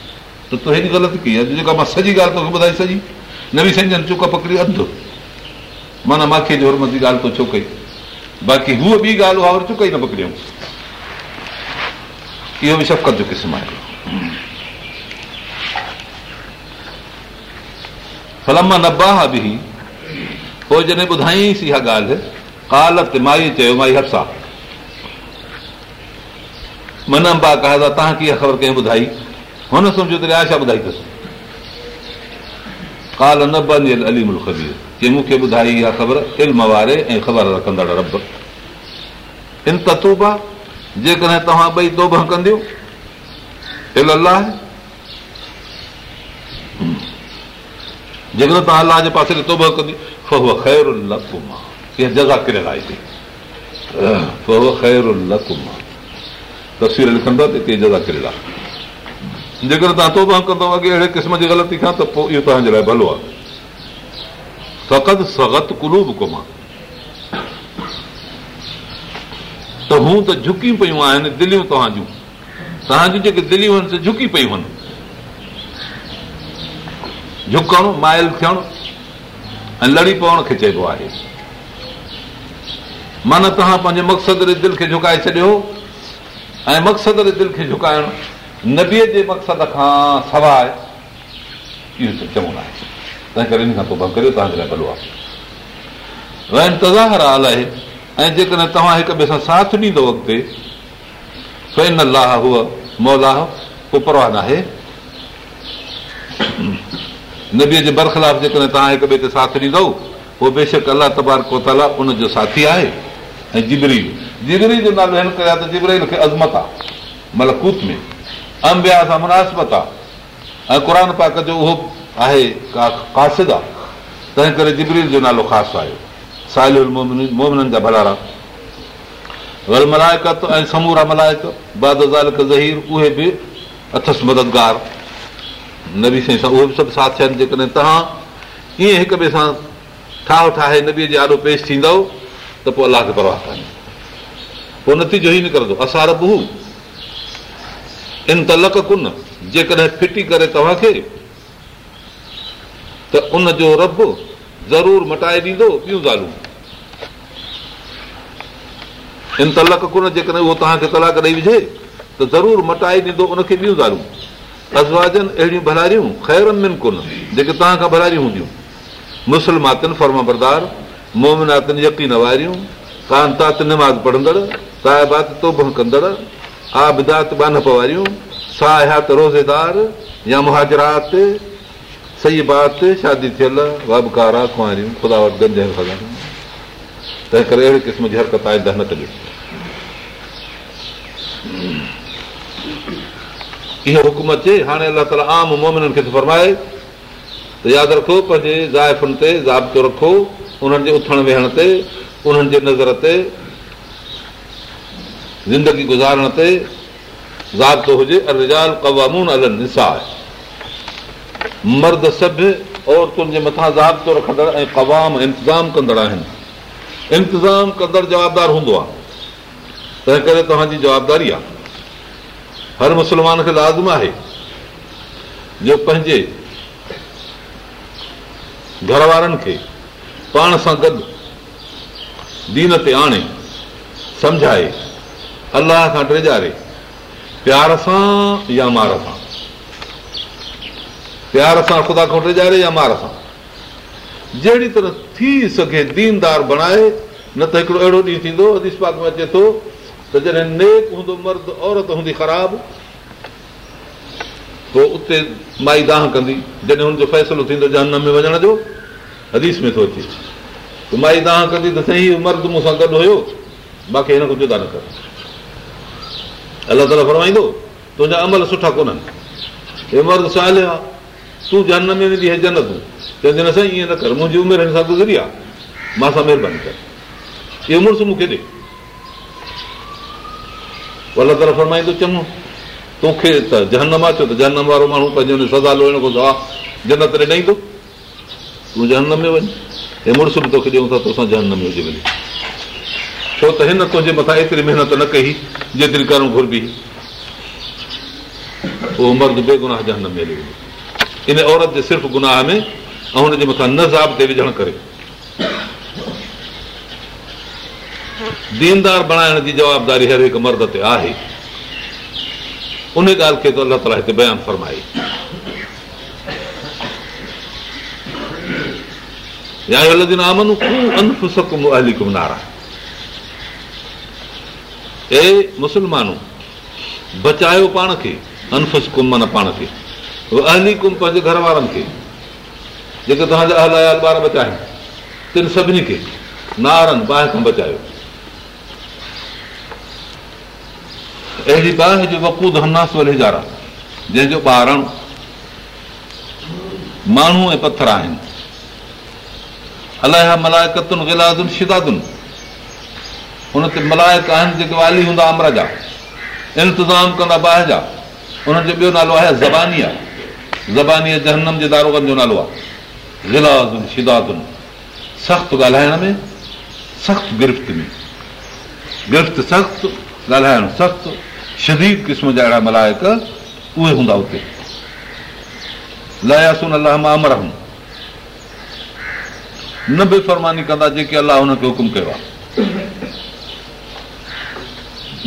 त तूं हेॾी ग़लति कई कीअं जेका मां सॼी ॻाल्हि तोखे ॿुधाई सॼी नवी साईं जन चुक पकड़ी अंध मन माखीअ जो ॻाल्हि तूं छो कई बाक़ी हूअ ॿी ॻाल्हि उहा वरी चुक ई न पकड़ियूं इहो बि शफ़क़त जो क़िस्म आहे फलम नबाह बि पोइ जॾहिं ॿुधाईंसि इहा ॻाल्हि कालत माई चयो माई हर्सा मन अंबा कहा तव्हांखे इहा ख़बर कंहिं ॿुधाई हुन सम्झो तसली ॿुधाई ख़बर जेकॾहिं तव्हां ॿई अलाह जेकॾहिं तव्हां अलाह जे पासे तस्वीर लिखंदव जॻा किरियल आहे जेकर तव्हां तोबा कंदव अॻे अहिड़े क़िस्म जी ग़लती खां त पोइ इहो तव्हांजे लाइ भलो आहे सखत सखत कुलूब कुमा त हू त झुकी पियूं आहिनि दिलियूं तव्हां जूं तव्हां जेके दिलियूं आहिनि से झुकी पियूं आहिनि झुकणु माइल थियणु ऐं लड़ी पवण खे चइबो आहे माना तव्हां पंहिंजे मक़सद जे दिलि खे झुकाए छॾियो ऐं मक़सद जे दिलि खे झुकाइणु मक़सद खां सवाइ ऐं जेकॾहिं तव्हां हिक ॿिए सां साथ ॾींदव अॻिते नबीअ जे बरख़िलाफ़ तव्हां हिक ॿिए ते साथ ॾींदो उहो बेशक अलाह तबार कोताला उनजो साथी आहे ऐं जीगरी जो नालो अज़मत आहे में अंबिया सां मुनासिबत आहे ऐं क़ुर पाक जो उहो आहे का कासिद आहे तंहिं करे जिबरी जो नालो ख़ासि आहे साहिल साइलनि जा भलारा वल मलायकत ऐं समूरा मलायक ज़हीर उहे बि अथसि मददगार नबी साईं सां उहे बि सभु साथ आहिनि जेकॾहिं तव्हां कीअं हिक ॿिए सां ठाहे ठाहे नबीअ जे आॾो पेश थींदव त पोइ अलाह खे परवाह कान्हे पोइ नतीजो ई निकिरंदो असार बुहू फिटी करे तव्हांखे तलाक ॾेई विझे त ज़रूरु मटाए ॾींदो उनखे ॿियूं अहिड़ियूं भलारियूं ख़ैरनि में कोन जेके तव्हां खां हूंदियूं मुस्लमातनि फर्मा बरदार मोमिनातिन वारियूं कानतात पढ़ंदड़ आबिदात ॿान पवारियूं साहियात रोज़ेदार या मुहाजरात सही बात शादी थियल कुंवारियूं ख़ुदा वटि गंज तंहिं करे अहिड़े क़िस्म जी हरकत आहे दहन कजे इहो हुकुम अचे हाणे अलाह ताला आम मोमिननि खे फरमाए त यादि रखो पंहिंजे ज़ाइफ़ुनि ते ज़ाबो रखो उन्हनि जे उथण वेहण ते उन्हनि जे नज़र ते ज़िंदगी गुज़ारण ते ज़ाब्तो हुजे अरिजाल कवामून अल मर्द सभु औरतुनि जे मथां ज़ाब्तो रखंदड़ ऐं क़वाम इंतज़ाम कंदड़ आहिनि इंतज़ाम कंदड़ जवाबदार हूंदो आहे तंहिं करे तव्हांजी जवाबदारी आहे हर मुस्लमान खे लाज़म आहे जो पंहिंजे घर वारनि खे पाण सां गॾु दीन ते आणे सम्झाए अलाह खां टे प्यार सां या मार सां प्यार सां ख़ुदा खां टे या मार सां जहिड़ी तरह थी सघे दीनदार बणाए न त हिकिड़ो अहिड़ो ॾींहुं थींदो हदीस पाक में अचे थो त जॾहिं नेक हूंदो मर्द औरत हूंदी ख़राबु पोइ उते माई दाह कंदी जॾहिं हुनजो फ़ैसिलो थींदो जनम में वञण जो हदीस में थो अचे त माई दाह कंदी त सही मर्द मूंसां गॾु हुयो बाक़ी हिन खां जुदा न कर अलाह ताला फरमाईंदो तुंहिंजा अमल सुठा कोन्हनि हे मर्द छा आहे तूं जन में वेंदी हे तूं चवंदी न साईं ईअं न कर मुंहिंजी उमिरि हिन सां गुज़री आहे मां सां महिरबानी कर इहो मुड़ुस मूंखे ॾे अलाह ताला फरमाईंदो चङो तोखे त जनम अचो त जनम वारो माण्हू पंहिंजे हुन खां सवा जनत ॾेईंदो तूं जहन में वञ हे मुड़ुस बि तोखे ॾियूं था तोसां जान में हुजे वञे छो त हिन तुंहिंजे मथां एतिरी महिनत न कई जेतिरी करणु घुरबी उहो मर्द बेगुनाह इन औरत जे सिर्फ़ु गुनाह में ऐं हुनजे मथां नज़ाब ते विझणु करे दीनदार बणाइण जी जवाबदारी हर हिकु मर्द ते आहे उन ॻाल्हि खे त अलाह ताला हिते बयान फरमाए ए मुसलमान बचायो पाण खे अनफुस कुम माना पाण खे अहली कुम पंहिंजे घर वारनि खे जेके तव्हांजा अहल अलाया ॿार बचाया तिन सभिनी खे नारनि बाहि खां बचायो अहिड़ी बाहि जो वकूद हनास जंहिंजो ॿारण माण्हू ऐं पथर आहिनि अलाह मलाया कतुनि विलादुनि शिदादुनि हुन ते मलायक आहिनि जेके वाली हूंदा अमर जा इंतिज़ाम कंदा बाहि जा उन्हनि जो ॿियो नालो आहे ज़बानी आहे ज़बानी जहनम जे दारोगनि जो नालो आहे ज़िलाज़ुनि शिदातुनि सख़्तु ॻाल्हाइण में सख़्तु गिरफ़्त में गिरफ़्त सख़्तु ॻाल्हाइण सख़्तु शदीद क़िस्म जा अहिड़ा मलायक उहे हूंदा उते लायासन अलाह मां अमर हूं न बि फरमानी कंदा जेके अलाह हुनखे हुकुम कयो आहे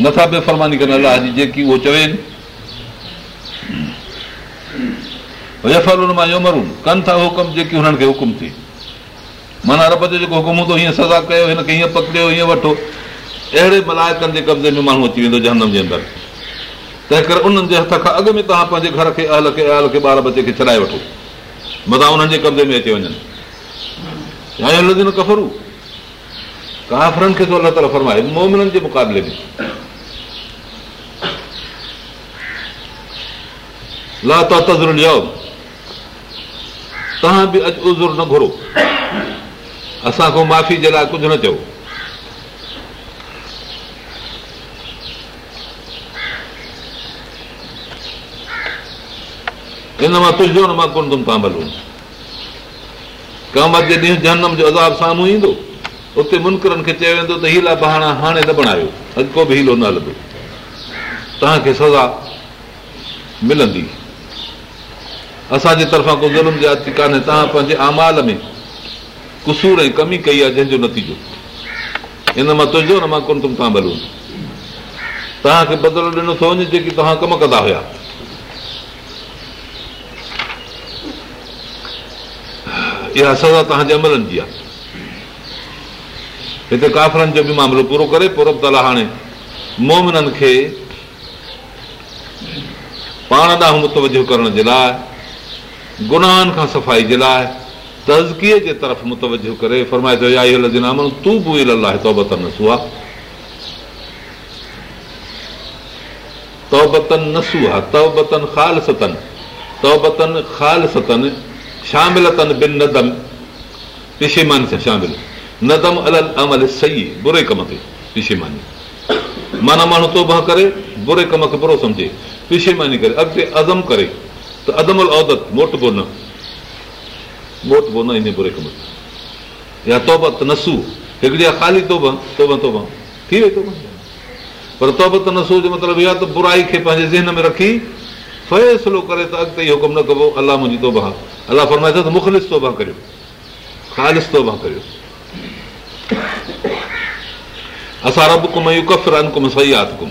नथा बेफ़रमानी कनि अलाह जी जेकी उहो चवनि मां कनि था हुकुम जेकी हुननि खे हुकुम थिए माना रब जो जेको हुकुम हूंदो हीअं सज़ा कयो हिनखे हीअं पकड़ियो हीअं वठो अहिड़े मलायकनि जे कब्ज़े में माण्हू अची वेंदो जनम जे अंदरि तंहिं करे उन्हनि जे हथ खां अॻु में तव्हां पंहिंजे घर खे अहल खे अहल खे ॿार बचे खे छॾाए वठो मथां उन्हनि जे कब्ज़े में अची वञनि कफरू काफ़रनि खे अलाह ताला फरमाए मोमिननि जे मुक़ाबले में लाता तज़र ॾिया तव्हां बि अॼु उज़ुर न घुरो असां खां माफ़ी जे लाइ कुझु न चओ हिन मां तुझो न मां कोन तुमि पाम भलूं काम जे ॾींहुं जनम जो अदाब साम्हूं ईंदो उते मुनकरनि खे चयो वेंदो त हीला बहाणा हाणे न बणायो अॼु को बि हीलो न हलंदो तव्हांखे सज़ा मिलंदी असांजे तरफ़ां को ज़ुल्म जात कान्हे तव्हां पंहिंजे अमाल में कुसूर ऐं कमी कई आहे जंहिंजो नतीजो हिन मां तुंहिंजो न मां कोन तुम तव्हां भलो तव्हांखे बदिलो ॾिनो थो वञे जेकी तव्हां कमु कंदा हुया इहा सज़ा तव्हांजे अमलनि जी आहे हिते काफ़रनि जो बि मामिलो पूरो करे पूरो ताला हाणे मोमिननि खे पाण ॾांहुं मुतवजो करण जे लाइ गुनाहनि खां सफ़ाई जे लाइ तज़कीअ जे तरफ़ मुतवजो करे फरमाए थो या इहो लदीना तूं बि अलाह तौबत न सुहा तौबतन न सुहा तौबतन ख़ाल सतन तौबतन ख़ाल सतन शामिल अथन बिन नदम पिशेमानी सां शामिल नदम अलल अमल सही बुरे कम ते पिशेमानी माना माण्हू तौबा करे बुरे कम खे बुरो सम्झे पिशेमानी करे अॻिते अज़म करे त अदमल औदत मोट बो न मोट बो न या तौबत नसू हिकिड़ी आहे ख़ाली पर तोहबत नसू जो मतिलबु इहो आहे त बुराई खे पंहिंजे ज़हन में रखी फैसलो करे त अॻिते इहो हुकुम न कबो अलाह मुंहिंजी तोबा अल अलाह फरमाईंदोखलिस्तोबा करियो ख़ालोबा करियो असां रब कुम सही आहे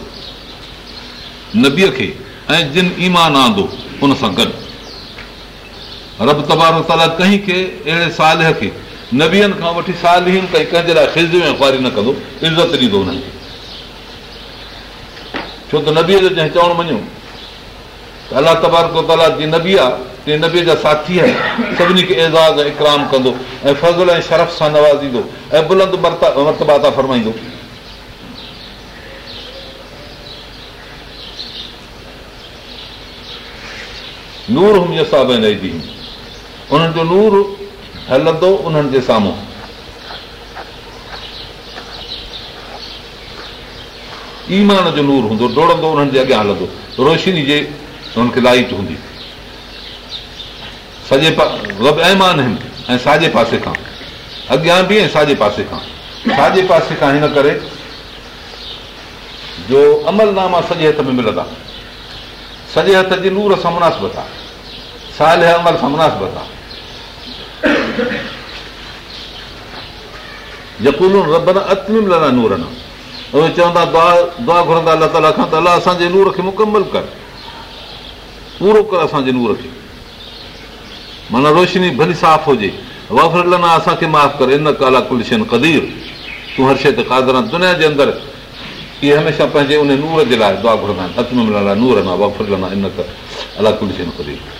नबीअ खे ऐं जिन ईमान आंदो उन सां गॾु रब तबारताला कंहिंखे अहिड़े साल खे नबीअनि खां वठी साल ताईं कंहिंजे लाइ ख़िज़ ऐं ख़्वारी न कंदो इज़त ॾींदो हुननि खे छो त नबीअ जो जंहिं चवणु मञो त अलाह ताला जी नबी आहे त नबीअ जा साथी आहे सभिनी खे एज़ाज़ ऐं इकराम कंदो ऐं फज़ल ऐं शरफ़ सां नवाज़ ईंदो ऐं था फरमाईंदो नूर हूं असाब उन्हनि जो नूर हलंदो उन्हनि जे साम्हूं ईमान जो नूर हूंदो डोड़ंदो उन्हनि जे अॻियां हलंदो रोशनी जे हुनखे लाइट हूंदी सॼे गब अहमान आहिनि ऐं साॼे पासे खां अॻियां बि ऐं साॼे पासे खां साॼे पासे खां हिन करे जो अमलनामा सॼे हथ में मिलंदा सॼे हथ जे नूर सां मुनासिबत आहे अमल सां उहे चवंदा दुआ दुआ घुरंदा अलाह अलाह ताला खां त असांजे नूर खे मुकमल कर पूरो कर असांजे नूर खे माना रोशनी भली साफ़ हुजे वफ़र लना असांखे माफ़ कर इन काला कुलशन कदीर तूं हर शइ ते कादर आहे दुनिया जे अंदरि इहे हमेशह पंहिंजे उन नूर जे लाइ दुआ घुरंदा आहिनि नूर न वफ़र लना इन कर अला कुलशन कदीर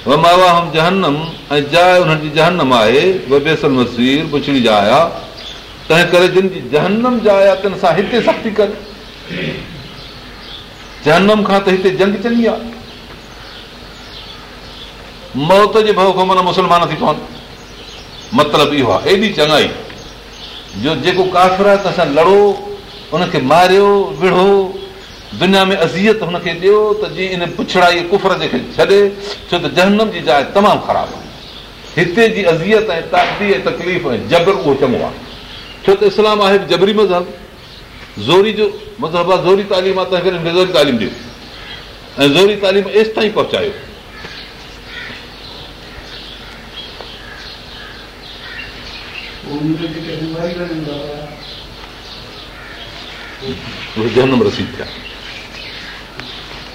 तंहिं करे हिते सख़्ती कर जहनम खां त हिते जंग चङी आहे मौत जे भउ खां माना मुस्लमान थी पवनि मतिलबु इहो आहे एॾी चङाई जो जेको काफ़िर आहे त लड़ो उनखे मारियो विढ़ो दुनिया में अज़ीत हुनखे ॾियो त जीअं इन पुछड़ाई कुफर जे छॾे छो त जहनम जी जाइ तमामु ख़राबु आहे हिते जी अज़ीत ऐं ताक़ती ऐं तकलीफ़ ऐं जबर उहो चङो आहे छो त इस्लाम आहे जबरी मज़हब ज़ोरी जो मज़हब आहे ज़ोरी तालीम आहे तंहिं करे ज़ोरी तालीम ॾियो ऐं ज़ोरी तालीम एसि ताईं पहुचायो जनम रसीद थिया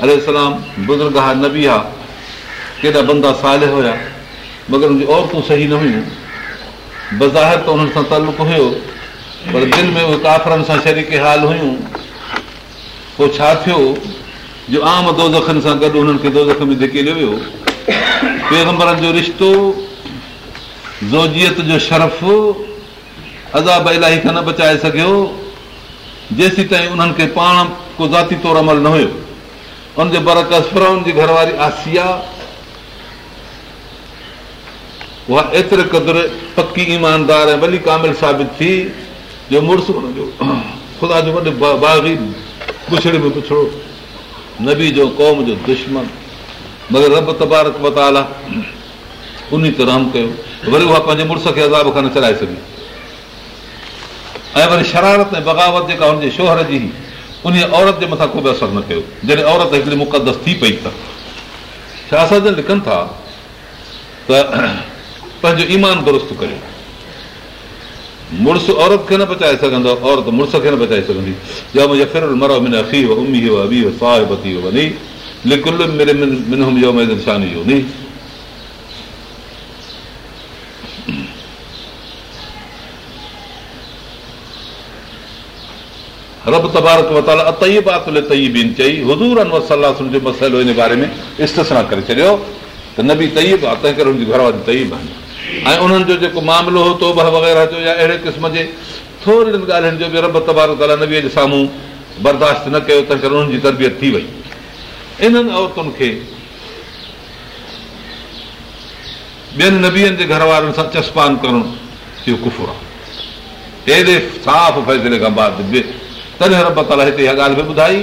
अरे सलाम बुज़ुर्ग हा न बि आहे केॾा बंदा साल हुया मगर औरतूं सही न हुयूं बज़ाहिर त उन्हनि सां तलुक हुयो पर दिलि में उहे काफ़रनि सां शरीक हाल हुयूं पोइ छा थियो जो आम दो दखनि सां गॾु उन्हनि खे दोज़ में धिकेलियो वियो पैगंबरनि जो रिश्तो ज़ोजियत जो शर्फ़ अज़ाब इलाही खां न बचाए सघियो जेसीं ताईं उन्हनि खे पाण को ज़ाती तौरु अमल न हुयो उनजे बरकर उनजी घर वारी आसिया उहा एतिरे क़दुरु पकी ईमानदार ऐं वली कामिल साबित थी जो मुड़ुस हुनजो ख़ुदा जो वॾे बाग़ी पुछड़े में पुछड़ो नबी जो क़ौम जो दुश्मन मगर रब तबारक मताला उन ते रहम कयो वरी उहा पंहिंजे मुड़ुस खे अज़ाब खां न चढ़ाए सघी ऐं वरी शरारत ऐं बग़ावत जेका हुनजे शोहर जी उन औरत जे मथां को बि असरु न कयो जॾहिं औरत हिकिड़ी मुक़दस थी पई त छा असांजा लिखनि था त पंहिंजो ईमान दुरुस्त कयो मुड़ुसु औरत खे न बचाए सघंदो औरत मुड़ुस खे न बचाए सघंदी मरो मुंहिंजा रब तबारक वताला तइबा तुले तईबीन चई हुज़ूरनि जो मसइलो हिन बारे में इष्ट करे छॾियो त न बि तयब आहे तंहिं करे हुनजी घर वारी तईब आहिनि ऐं उन्हनि जो जेको मामिलो हो तोबह वग़ैरह जो या अहिड़े क़िस्म जे थोर ॻाल्हियुनि जो बि रब तबारक ताला नबीअ जे साम्हूं बर्दाश्त न कयो तंहिं करे उन्हनि जी तरबियत थी वई इन्हनि औरतुनि खे ॿियनि नबीअनि जे घर वारनि सां चस्पान करणु इहो कुफुर आहे साफ़ फ़ैसिले खां बाद ॻाल्हि बि ॿुधाई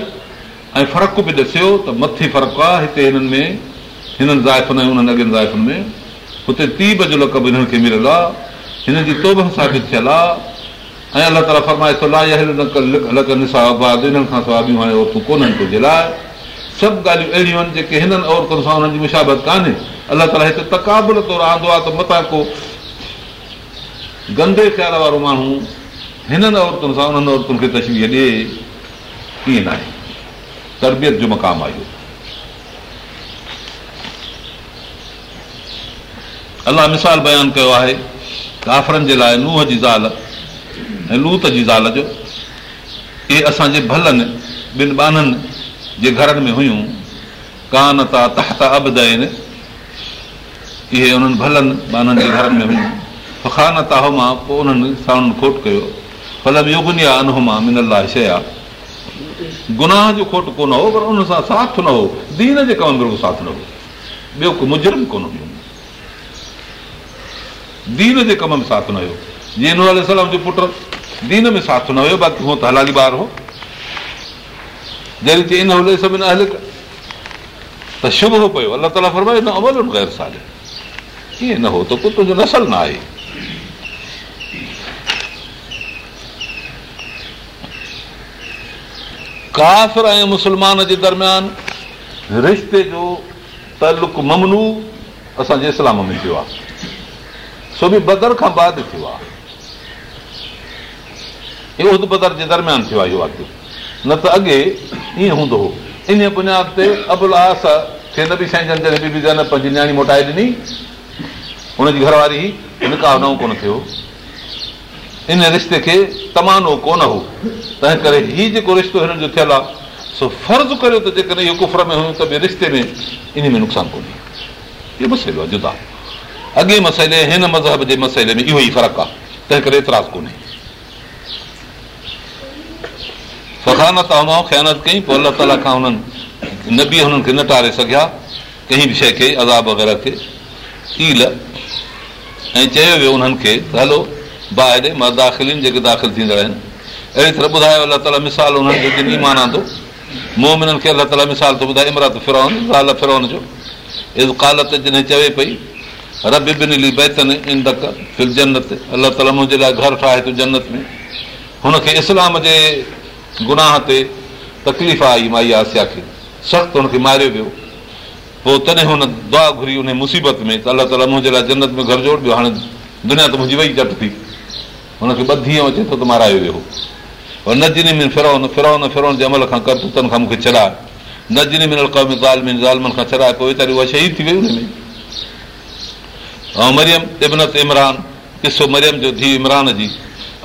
ऐं फ़र्क़ु बि ॾिसियो त मथे फ़र्क़ु आहे हिते हिननि में हुते तीब जो लकबल आहे ऐं अलाह ताला लाइ सभु ॻाल्हियूं अहिड़ियूं आहिनि जेके हिननि औरतुनि सां मुशाबत कान्हे अलाह ताला हिते तकाबुल तौरु आंदो आहे त मथां को गंदे ख़्याल वारो माण्हू हिननि औरतुनि सां उन्हनि औरतुनि खे तशवीह ॾिए ईअं न आहे तरबियत जो मक़ाम आहे इहो अलाह मिसाल बयानु कयो आहे आफ़रनि जे लाइ लूह जी ज़ाल ऐं लूत जी ज़ाल जो इहे असांजे भलनि ॿिनि ॿाननि जे घरनि में हुयूं कान ता तहत अबद आहिनि इहे उन्हनि भलनि ॿाननि जे घरनि में हुयूं फुखान ताह मां पोइ उन्हनि सां उन्हनि खोट कयो फल बिगुनी आहे अनुमा मिनल लाइ शय आहे गुनाह जो खोट कोन हो पर उन सां साथ न हो दीन जे कम में साथ न हो ॿियो को मुजरम कोन हुयो दीन जे कम में साथ न हुयो जीअं सलाम मुंहिंजो पुटु दीन में साथ न हुयो बाक़ी हूअं त हलाली ॿार हो जॾहिं हले सभिनि त शुभ हो पियो अलाह ताला फर्माए न अमल कीअं न हो त पोइ जो नसल न आहे काफ़िर ऐं मुस्लमान जे दरमियान रिश्ते जो तालुक ममनू असांजे इस्लाम में थियो आहे सो बि बदर खां बाद थियो आहे इहो बदर जे दरमियान थियो आहे इहो अघु न त अॻे ईअं हूंदो हो इन बुनियाद ते अबुल आस खे न बि साईं जन जॾहिं बि पंहिंजी नियाणी मोटाए ॾिनी हुनजी घरवारी निकाह नओं कोन थियो इन रिश्ते खे तमानो कोन हो तंहिं करे हीउ जेको रिश्तो हिननि जो थियलु आहे सो फ़र्ज़ु करियो त जेकॾहिं इहो कुफर में हुयूं त ॿिए रिश्ते में इन में नुक़सानु कोन्हे इहो मसइलो आहे जुदा अॻे मसइले हिन मज़हब जे मसइले में इहो ई फ़र्क़ु आहे तंहिं करे एतिराज़ु कोन्हे न तव्हां ख़्यानत कई पोइ अलाह ताला खां हुननि न बि हुननि खे न टारे सघिया कंहिं बि शइ खे अज़ाब वग़ैरह खे कील ऐं चयो वियो उन्हनि खे त हलो बाहि मां दाख़िल आहिनि जेके दाख़िल थींदड़ आहिनि अहिड़ी तरह ॿुधायो अलाह ताला मिसाल हुननि जो ई माना थो मोहमिननि खे अलाह ताला मिसाल थो ॿुधाए इमरात फिरोन लाल फिरोन जो कालत जॾहिं चवे पई बैतन इन दक रबली जन्नत अलाह ताला मुंहिंजे लाइ घरु ठाहे थो जन्नत में हुनखे इस्लाम जे गुनाह ते तकलीफ़ आई माई आसिया खे सख़्तु हुनखे मारियो वियो पोइ तॾहिं हुन दुआ घुरी हुन मुसीबत में त अलाह ताला मुंहिंजे लाइ जन्नत में घर जोड़ियो हाणे दुनिया त मुंहिंजी वई झटि थी हुनखे ॿ धीअ अचे थो त मारायो वियो हो नदीनि में फिरो न फिरोन फिरोन जे अमल खां करतूतनि खां मूंखे छॾाए नदीनि मिनल खां छॾाए पोइ वीचारी उहा शहीद थी वई हुन में ऐं मरियम इबनत इमरान किसो मरियम जो धीउ इमरान जी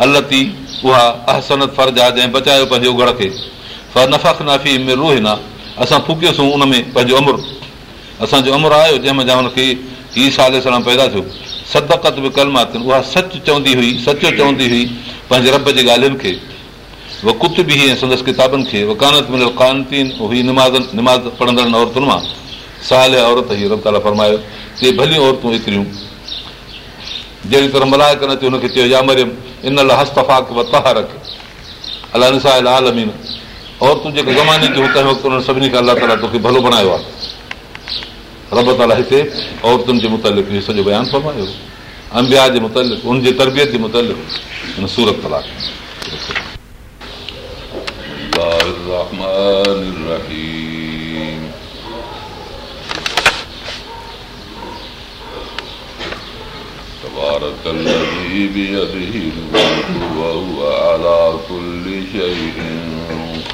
अलती उहा अहसनत फ़र्ज़ा जंहिं बचायो पंहिंजे उघड़ खे पर नफ़ा नाफ़ी में रूह न असां फूकियोसीं उनमें पंहिंजो अमुर असांजो अमुर आयो जंहिंमें हुनखे हीअ साले सां पैदा थियो सदकत बि कलमात उहा सच चवंदी हुई सचो चवंदी हुई पंहिंजे रब जे ॻाल्हियुनि खे व कुत बि हीअं संदसि किताबनि खे वकानत मिलियल कानतीन हुई निमाज़न निमाज़ पढ़ंदड़नि औरतुनि मां सहलिया औरत हीअ रब ताला फरमायो इहे भलियूं औरतूं एतिरियूं जहिड़ी तरह मल्हाए कनि अची हुनखे चयो या मरियम इन लाइ हस्तफाक वहा रखे अलाह निसाल आलमीन औरतूं जेके ज़माने जूं तंहिं वक़्तु उन्हनि सभिनी खे अलाह ताला तोखे भलो बणायो आहे औरतुनि सॼो बयान समायो अंबिया जे मुत हुनजे तरबियत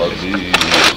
قدير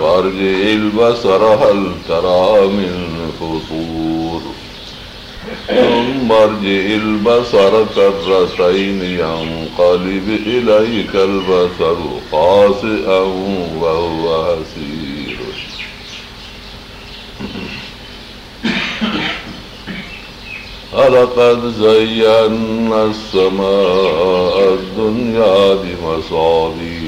فارجع البصر هل ترى من فطور ثم ارجع البصر كرتين ينقلب إليك البصر خاسئا وهو هسير ولقد زينا السماء الدنيا بمصابيح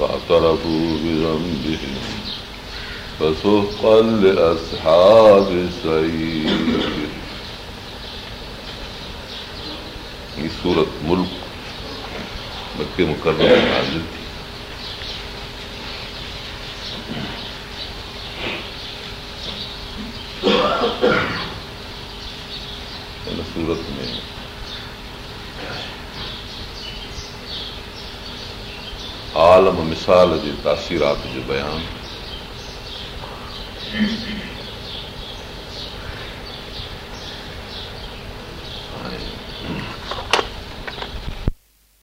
فاعترفوا بذنبهم فسحقا لأصحاب السير یہ سورة ملك مكة مكرمة میں نازل تھی صورت میں आलम मिसाल जे तासीरात जो बयानु